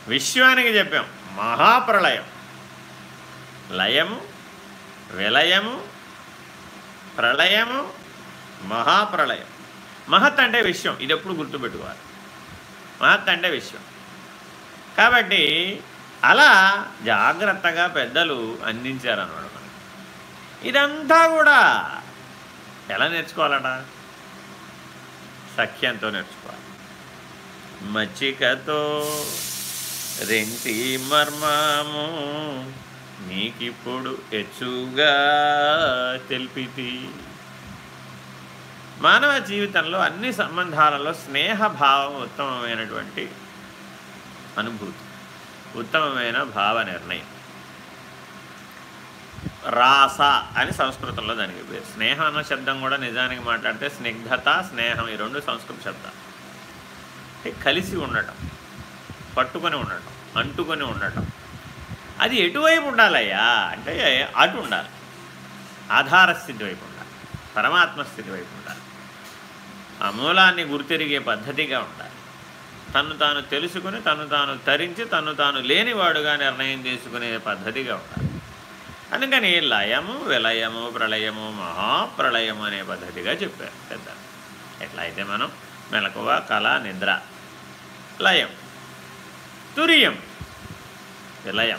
విశ్వానికి చెప్పాం. మహాప్రళయం. లయము విలయము ప్రళయము మహాప్రళయం. మహత్ అంటే విశ్వం. ఇది ఎప్పుడు గుర్తుపెట్టుకోవాలి. మహత్ అంటే విశ్వం. కాబట్టి అలా జాగ్రత్తగా పెద్దలు అందించారన్నమాట మనకి. ఇదంతా కూడా ఎలా నేర్చుకోవాలట? సఖ్యంతో నేర్చుకోవాలి మచ్చికతో రెంటి మర్మము నీకిప్పుడు ఎచ్చుగా తెలిపితి. మానవ జీవితంలో అన్ని సంబంధాలలో స్నేహభావం ఉత్తమమైనటువంటి అనుభూతి ఉత్తమమైన భావ నిర్ణయం రాస అని సంస్కృతంలో దానికి పేరు. స్నేహం అన్న శబ్దం కూడా నిజానికి మాట్లాడితే స్నిగ్ధత స్నేహం ఈ రెండు సంస్కృత శబ్దాలు. కలిసి ఉండటం పట్టుకొని ఉండటం అంటుకొని ఉండటం. అది ఎటువైపు ఉండాలయ్యా? అంటే అటు ఉండాలి. ఆధారస్థితి వైపు ఉండాలి. పరమాత్మ స్థితి వైపు ఉండాలి. ఆ మూలాన్ని గుర్తిరిగే పద్ధతిగా ఉండాలి. తను తాను తెలుసుకుని తను తాను తరించి తను తాను లేనివాడుగా నిర్ణయం తీసుకునే పద్ధతిగా ఉండాలి. అందుకని లయము విలయము ప్రళయము మహాప్రళయము అనే పద్ధతిగా చెప్పారు. పెద్ద. ఎట్లా అయితే మనం మెలకువ కళ నిద్ర లయం తురియం విలయం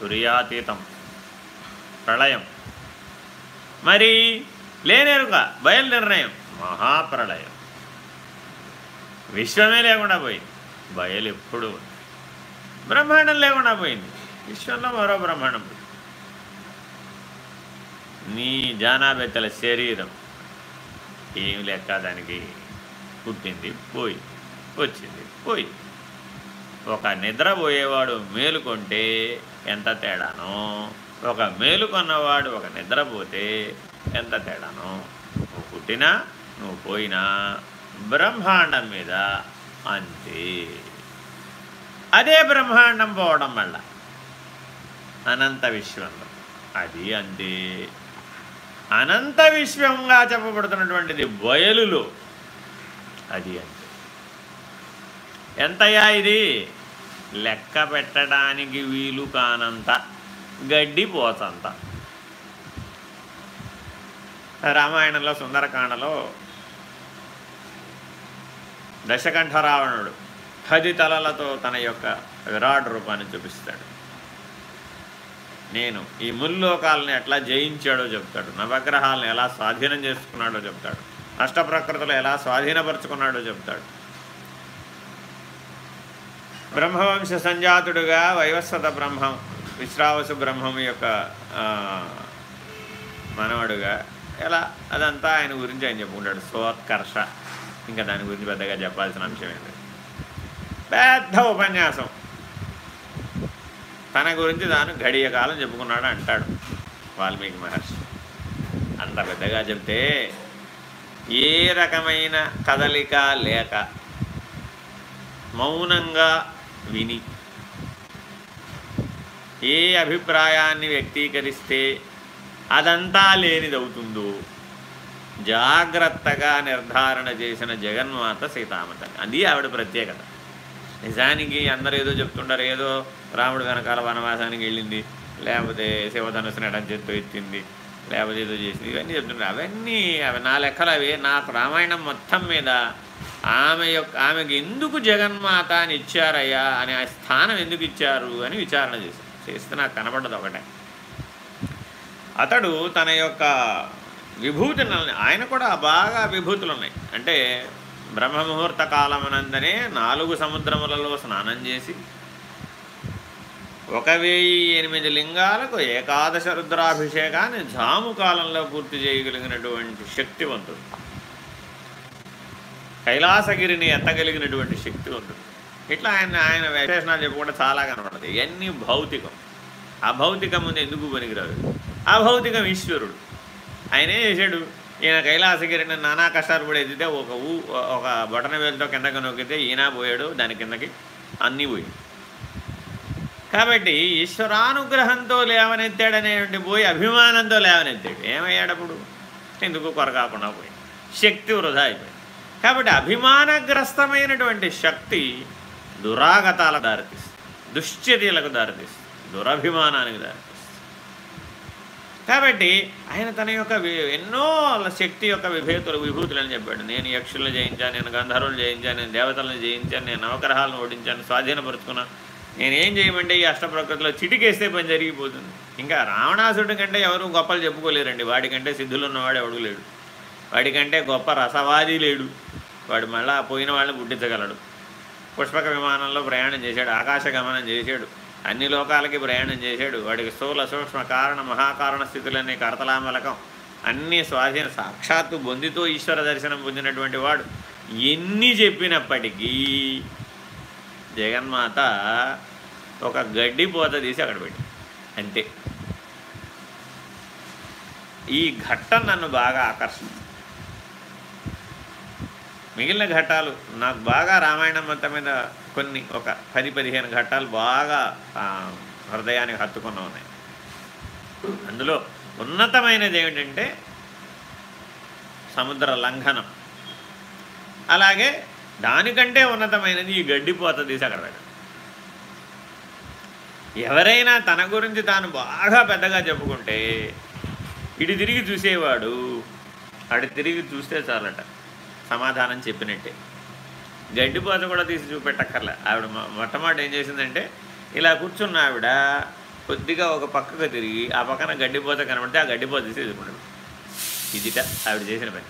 తురియాతీతం ప్రళయం మరి లేనేరుగా బయలునిర్ణయం మహాప్రళయం. విశ్వమే లేకుండా పోయింది. బయలు ఎప్పుడు. బ్రహ్మాండం లేకుండా పోయింది. విశ్వంలో మరో బ్రహ్మాండం. నీ జానాబెత్తల శరీరం ఏం లెక్క? దానికి పుట్టింది పోయి వచ్చింది పోయి. ఒక నిద్రపోయేవాడు మేలుకొంటే ఎంత తేడానో? ఒక మేలుకొన్నవాడు ఒక నిద్రపోతే ఎంత తేడానో? నువ్వు పుట్టినా నువ్వు పోయినా బ్రహ్మాండం మీద అంతే. అదే బ్రహ్మాండం పోవడం వల్ల అనంత విశ్వంలో. అది అంతే. అనంత విశ్వంగా చెప్పబడుతున్నటువంటిది బయలులో. అది అంటే ఎంతయ్యా ఇది? లెక్క పెట్టడానికి వీలు కానంత గడ్డి పోతంత రామాయణంలో సుందరకాండలో దశకంఠ రావణుడు పది తలలతో తన యొక్క విరాట్ రూపాన్ని చూపిస్తాడు. నేను ఈ ముల్లోకాలని ఎట్లా జయించాడో చెప్తాడు నవగ్రహాలను ఎలా స్వాధీనం చేసుకున్నాడో చెప్తాడు అష్టప్రకృతులు ఎలా స్వాధీనపరుచుకున్నాడో చెప్తాడు. బ్రహ్మవంశ సంజాతుడుగా వైవస్వత బ్రహ్మం విశ్రావసు బ్రహ్మం యొక్క మనవడుగా ఎలా అదంతా ఆయన గురించి ఆయన చెప్పుకుంటాడు స్వోత్కర్ష. ఇంకా దాని గురించి పెద్దగా చెప్పాల్సిన అంశం ఏంటి పెద్ద ఉపన్యాసం. తన గురించి తాను గడియ కాలం చెప్పుకున్నాడు అంటాడు వాల్మీకి మహర్షి. అంత పెద్దగా చెప్తే ఏ రకమైన కదలిక లేక మౌనంగా విని ఏ అభిప్రాయాన్ని వ్యక్తీకరిస్తే అదంతా లేనిదవుతుందో జాగ్రత్తగా నిర్ధారణ చేసిన జగన్మాత సీతామత. అది ఆవిడ ప్రత్యేకత. నిజానికి అందరూ ఏదో చెప్తుంటారు ఏదో రాముడు వెనకాల వనవాసానికి వెళ్ళింది. లేకపోతే శివధనుసుని ఎడం చేత్తో ఎత్తింది. లేకపోతే ఏదో చేసింది. ఇవన్నీ చెప్తుంటారు అవన్నీ అవి నా లెక్కలు అవి. నాకు రామాయణం మొత్తం మీద ఆమె యొక్క ఆమెకి ఎందుకు జగన్మాత అని ఇచ్చారయ్యా అని ఆ స్థానం ఎందుకు ఇచ్చారు అని విచారణ చేశాను చేస్తే నాకు కనబడ్డది ఒకటే. అతడు తన యొక్క విభూతులు ఆయన కూడా బాగా విభూతులు ఉన్నాయి. అంటే బ్రహ్మముహూర్త కాలమునందనే నాలుగు సముద్రములలో స్నానం చేసి ఒక వెయ్యి ఎనిమిది లింగాలకు ఏకాదశ రుద్రాభిషేకాన్ని జాము కాలంలో పూర్తి చేయగలిగినటువంటి శక్తివంతుడు. కైలాసగిరిని ఎత్తగలిగినటువంటి శక్తివంతుడు. ఇట్లా ఆయన ఆయన విశేషణాలు చెప్పుకుంటే చాలా కనపడదు ఇవన్నీ భౌతికం. అభౌతికం ముందు ఎందుకు పనికిరాదు? అభౌతికం ఈశ్వరుడు. ఆయనే చేశాడు. ఈయన కైలాసగిరిని నానా కష్టాలు కూడా ఎదితే ఒక ఊ ఒక బటన వేలుతో కిందకి నొక్కితే ఈయన పోయాడు దాని కిందకి అన్నీ పోయాడు కాబట్టి ఈశ్వరానుగ్రహంతో లేవనెత్తాడనేటువంటి పోయి అభిమానంతో లేవనెత్తాడు. ఏమయ్యాడప్పుడు ఎందుకు కొరకాకుండా పోయి? శక్తి వృధా అయిపోయింది. కాబట్టి అభిమానగ్రస్తమైనటువంటి శక్తి దురాగతాలకు దారితీస్తుంది. దుశ్చర్యలకు దారితీస్తుంది. దురభిమానానికి దారితీస్తుంది. కాబట్టి ఆయన తన యొక్క ఎన్నో శక్తి యొక్క విభేతులు విభూతులని చెప్పాడు. నేను యక్షులను జయించాను నేను గంధర్వులు జయించాను నేను దేవతలను జయించాను నేను నవగ్రహాలను ఓడించాను స్వాధీనపరుచుకున్నాను. నేనేం చేయమంటే ఈ అష్టప్రకృతిలో చిటికేస్తే పని జరిగిపోతుంది. ఇంకా రావణాసుడి కంటే ఎవరు గొప్పలు చెప్పుకోలేరండి. వాడికంటే సిద్ధులు ఉన్నవాడు ఎవడు లేడు. వాడికంటే గొప్ప రసవాది లేడు. వాడు మళ్ళా పోయిన వాళ్ళని పుట్టించగలడు. పుష్పక విమానంలో ప్రయాణం చేశాడు. ఆకాశ గమనం చేశాడు. అన్ని లోకాలకి ప్రయాణం చేశాడు. వాడికి స్థూల సూక్ష్మ కారణ మహాకారణ స్థితులనే కరతలామలకం. అన్ని స్వాధీన సాక్షాత్తు బొందితో ఈశ్వర దర్శనం పొందినటువంటి వాడు. ఎన్ని చెప్పినప్పటికీ జగన్మాత ఒక గడ్డి పోత తీసి అక్కడ పెట్టి. అంతే. ఈ ఘట్టం నన్ను బాగా ఆకర్షించింది. మిగిలిన ఘట్టాలు నాకు బాగా రామాయణం మొత్తం మీద కొన్ని ఒక పది పదిహేను ఘట్టాలు బాగా హృదయానికి హత్తుకున్న ఉన్నాయి. అందులో ఉన్నతమైనది ఏమిటంటే సముద్ర లంఘనం. అలాగే దానికంటే ఉన్నతమైనది ఈ గడ్డిపోత తీసి ఎవరైనా తన గురించి తాను బాగా పెద్దగా చెప్పుకుంటే ఇటు తిరిగి చూసేవాడు అటు తిరిగి చూస్తే చాలట. సమాధానం చెప్పినట్టే. గడ్డిపోత కూడా తీసి చూపెట్టక్కర్లే. ఆవిడ మొట్టమొదటి ఏం చేసిందంటే ఇలా కూర్చున్న ఆవిడ కొద్దిగా ఒక పక్కకు తిరిగి ఆ పక్కన గడ్డిపోత కనబడితే ఆ గడ్డిపోత తీసి ఎదుర్కొంటాడు ఇదిట ఆవిడ చేసిన పని.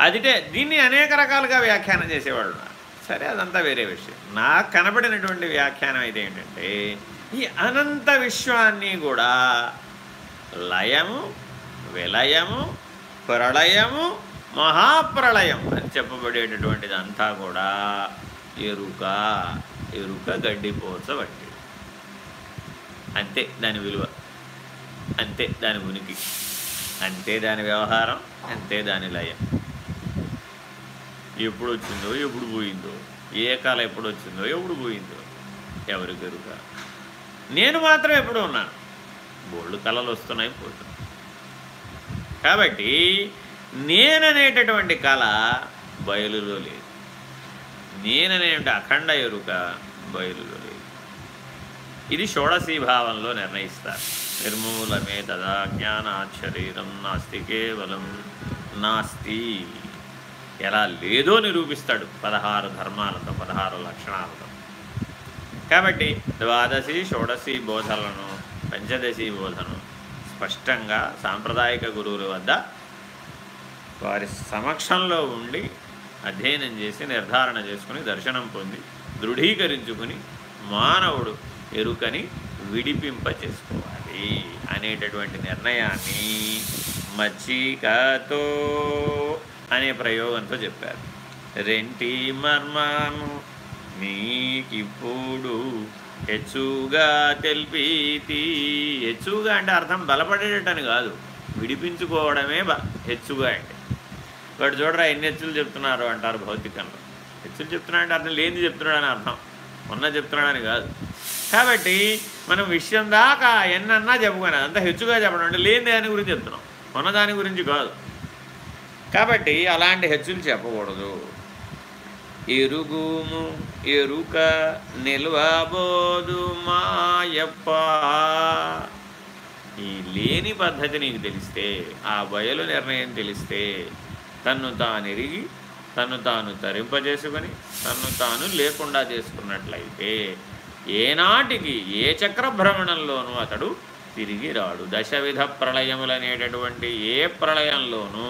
అదిటే దీన్ని అనేక రకాలుగా వ్యాఖ్యానం చేసేవాళ్ళు. సరే అదంతా వేరే విషయం. నాకు కనబడినటువంటి వ్యాఖ్యానం అయితే ఏంటంటే ఈ అనంత విశ్వాన్ని కూడా లయము విలయము ప్రళయము మహాప్రళయం అని చెప్పబడేటటువంటిది అంతా కూడా ఎరుక ఎరుక గడ్డిపోచబట్టి అంతే దాని విలువ. అంతే దాని ఉనికి. అంతే దాని వ్యవహారం. అంతే దాని లయం. ఎప్పుడు వచ్చిందో ఎప్పుడు పోయిందో ఏ కాలం ఎప్పుడు వచ్చిందో ఎప్పుడు పోయిందో ఎవరి గరుక నేను మాత్రం ఎప్పుడు ఉన్నాను. బోళ్ళు కళలు వస్తున్నాయి పోతున్నాయి కాబట్టి నేననేటటువంటి కళ బయలులో లేదు. నేననేటువంటి అఖండ ఎరుక బయలులో లేదు. ఇది షోడశీ భావంలో నిర్ణయిస్తారు. నిర్మూలమే తదా జ్ఞానాత్ శరీరం నాస్తి కేవలం నాస్తి. ఎలా లేదో నిరూపిస్తాడు. పదహారు ధర్మాలతో పదహారు లక్షణాలతో. కాబట్టి ద్వాదశి షోడశి బోధలను పంచదశి బోధను స్పష్టంగా సాంప్రదాయక గురువుల వద్ద వారి సమక్షంలో ఉండి అధ్యయనం చేసి నిర్ధారణ చేసుకుని దర్శనం పొంది దృఢీకరించుకుని మానవుడు ఎరుకని విడిపింప చేసుకోవాలి అనేటటువంటి నిర్ణయాన్ని మచ్చికతో అనే ప్రయోగంతో చెప్పారు. రెంటి మర్మము నీకిప్పుడు హెచ్చుగా తెలిపితి. హెచ్చుగా అంటే అర్థం బలపడేటని కాదు విడిపించుకోవడమే బ హెచ్చుగా అంటే. వాడు చూడరా ఎన్ని హెచ్చులు చెప్తున్నారు అంటారు భౌతికంలో. హెచ్చులు చెప్తున్నా అంటే అర్థం లేనిది చెప్తున్నాడని అర్థం ఉన్న చెప్తున్నాడని కాదు. కాబట్టి మనం విషయం దాకా ఎన్నన్నా చెప్పుకున్నాం అంత హెచ్చుగా చెప్పడం అంటే లేని దాని గురించి చెప్తున్నాం. ఉన్న దాని గురించి కాదు. కాబట్టి అలాంటి హెచ్చులు చెప్పకూడదు. ఎరుగుము ఎరుక నిల్వబోదు మాయప్ప. ఈ లేని పద్ధతి నీకు తెలిస్తే ఆ బయలు నిర్ణయం తెలిస్తే తన్ను తాను ఎరిగి తను తాను తరింపజేసుకొని తన్ను తాను లేకుండా చేసుకున్నట్లయితే ఏనాటికి ఏ చక్రభ్రమణంలోనూ అతడు తిరిగి రాడు. దశవిధ ప్రళయములనేటటువంటి ఏ ప్రళయంలోనూ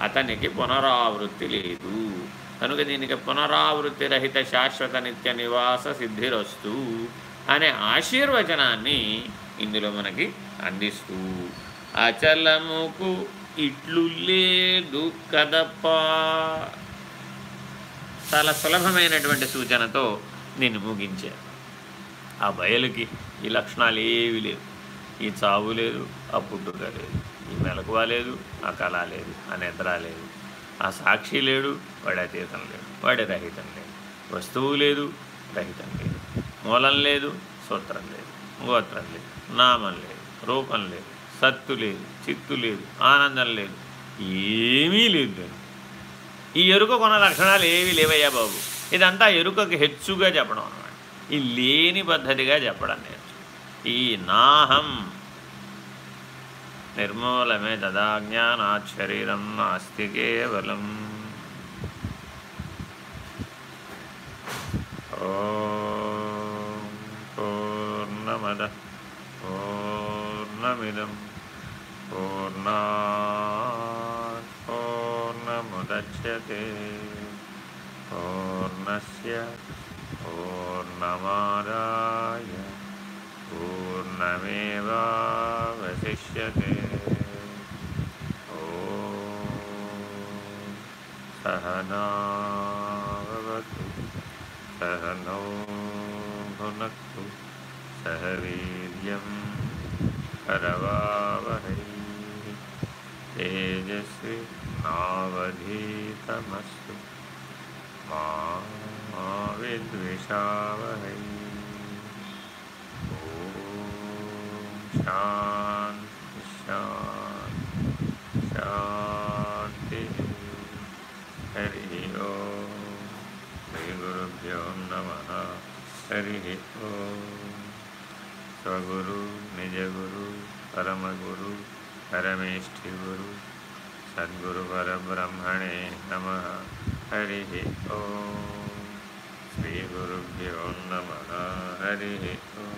అతనికి పునరావృత్తి లేదు. కనుక దీనికి పునరావృత్తి రహిత శాశ్వత నిత్య నివాస సిద్ధిరస్తు అనే ఆశీర్వచనాన్ని ఇందులో మనకి అందిస్తూ అచలముకు ఇట్లు లేదు కదప్ప. చాలా సులభమైనటువంటి సూచనతో నేను ముగించాను. ఆ బయలుకి ఈ లక్షణాలు ఏవి లేవు. ఈ చావు లేదు ఆ పుట్టుక లేదు. మెలకువ లేదు ఆ కళ లేదు ఆ నిద్ర లేదు. ఆ సాక్షి లేడు వాడి అతీతం లేడు వాడి రహితం లేదు. వస్తువు లేదు రహితం లేదు. మూలం లేదు సూత్రం లేదు గోత్రం లేదు నామం లేదు రూపం లేదు సత్తు లేదు చిత్తు లేదు ఆనందం లేదు. ఏమీ లేదు ఈ ఎరుక కొన్న లక్షణాలు ఏవి లేవయ్యా బాబు. ఇదంతా ఎరుకకు హెచ్చుగా చెప్పడం అనమాట ఈ లేని పద్ధతిగా చెప్పడం నేర్చు ఈ నాహం నిర్మూలమే తదా జ్ఞానాత్ శరీరం నాస్తి కేవలం పూర్ణమద పూర్ణమిదం పూర్ణా పూర్ణముద్యతే పూర్ణస్ పూర్ణమాదాయ पूर्णमेवावशिष्यते। ॐ सहनावतु सहनौ भुनक्तु सह वीर्यं करवावहै। तेजस्वि नावधीतमस्तु मा विद्विषावहै। శాంతి శాంతి శాంతి హరి ఓం శ్రీ గురుభ్యో నమ హరి ఓం స్వగురు నిజగురు పరమగురు పరమేష్ఠి గురు సద్గురు పరబ్రహ్మణే నమ హరి ఓం శ్రీ గురుభ్యో నమ హరి ఓం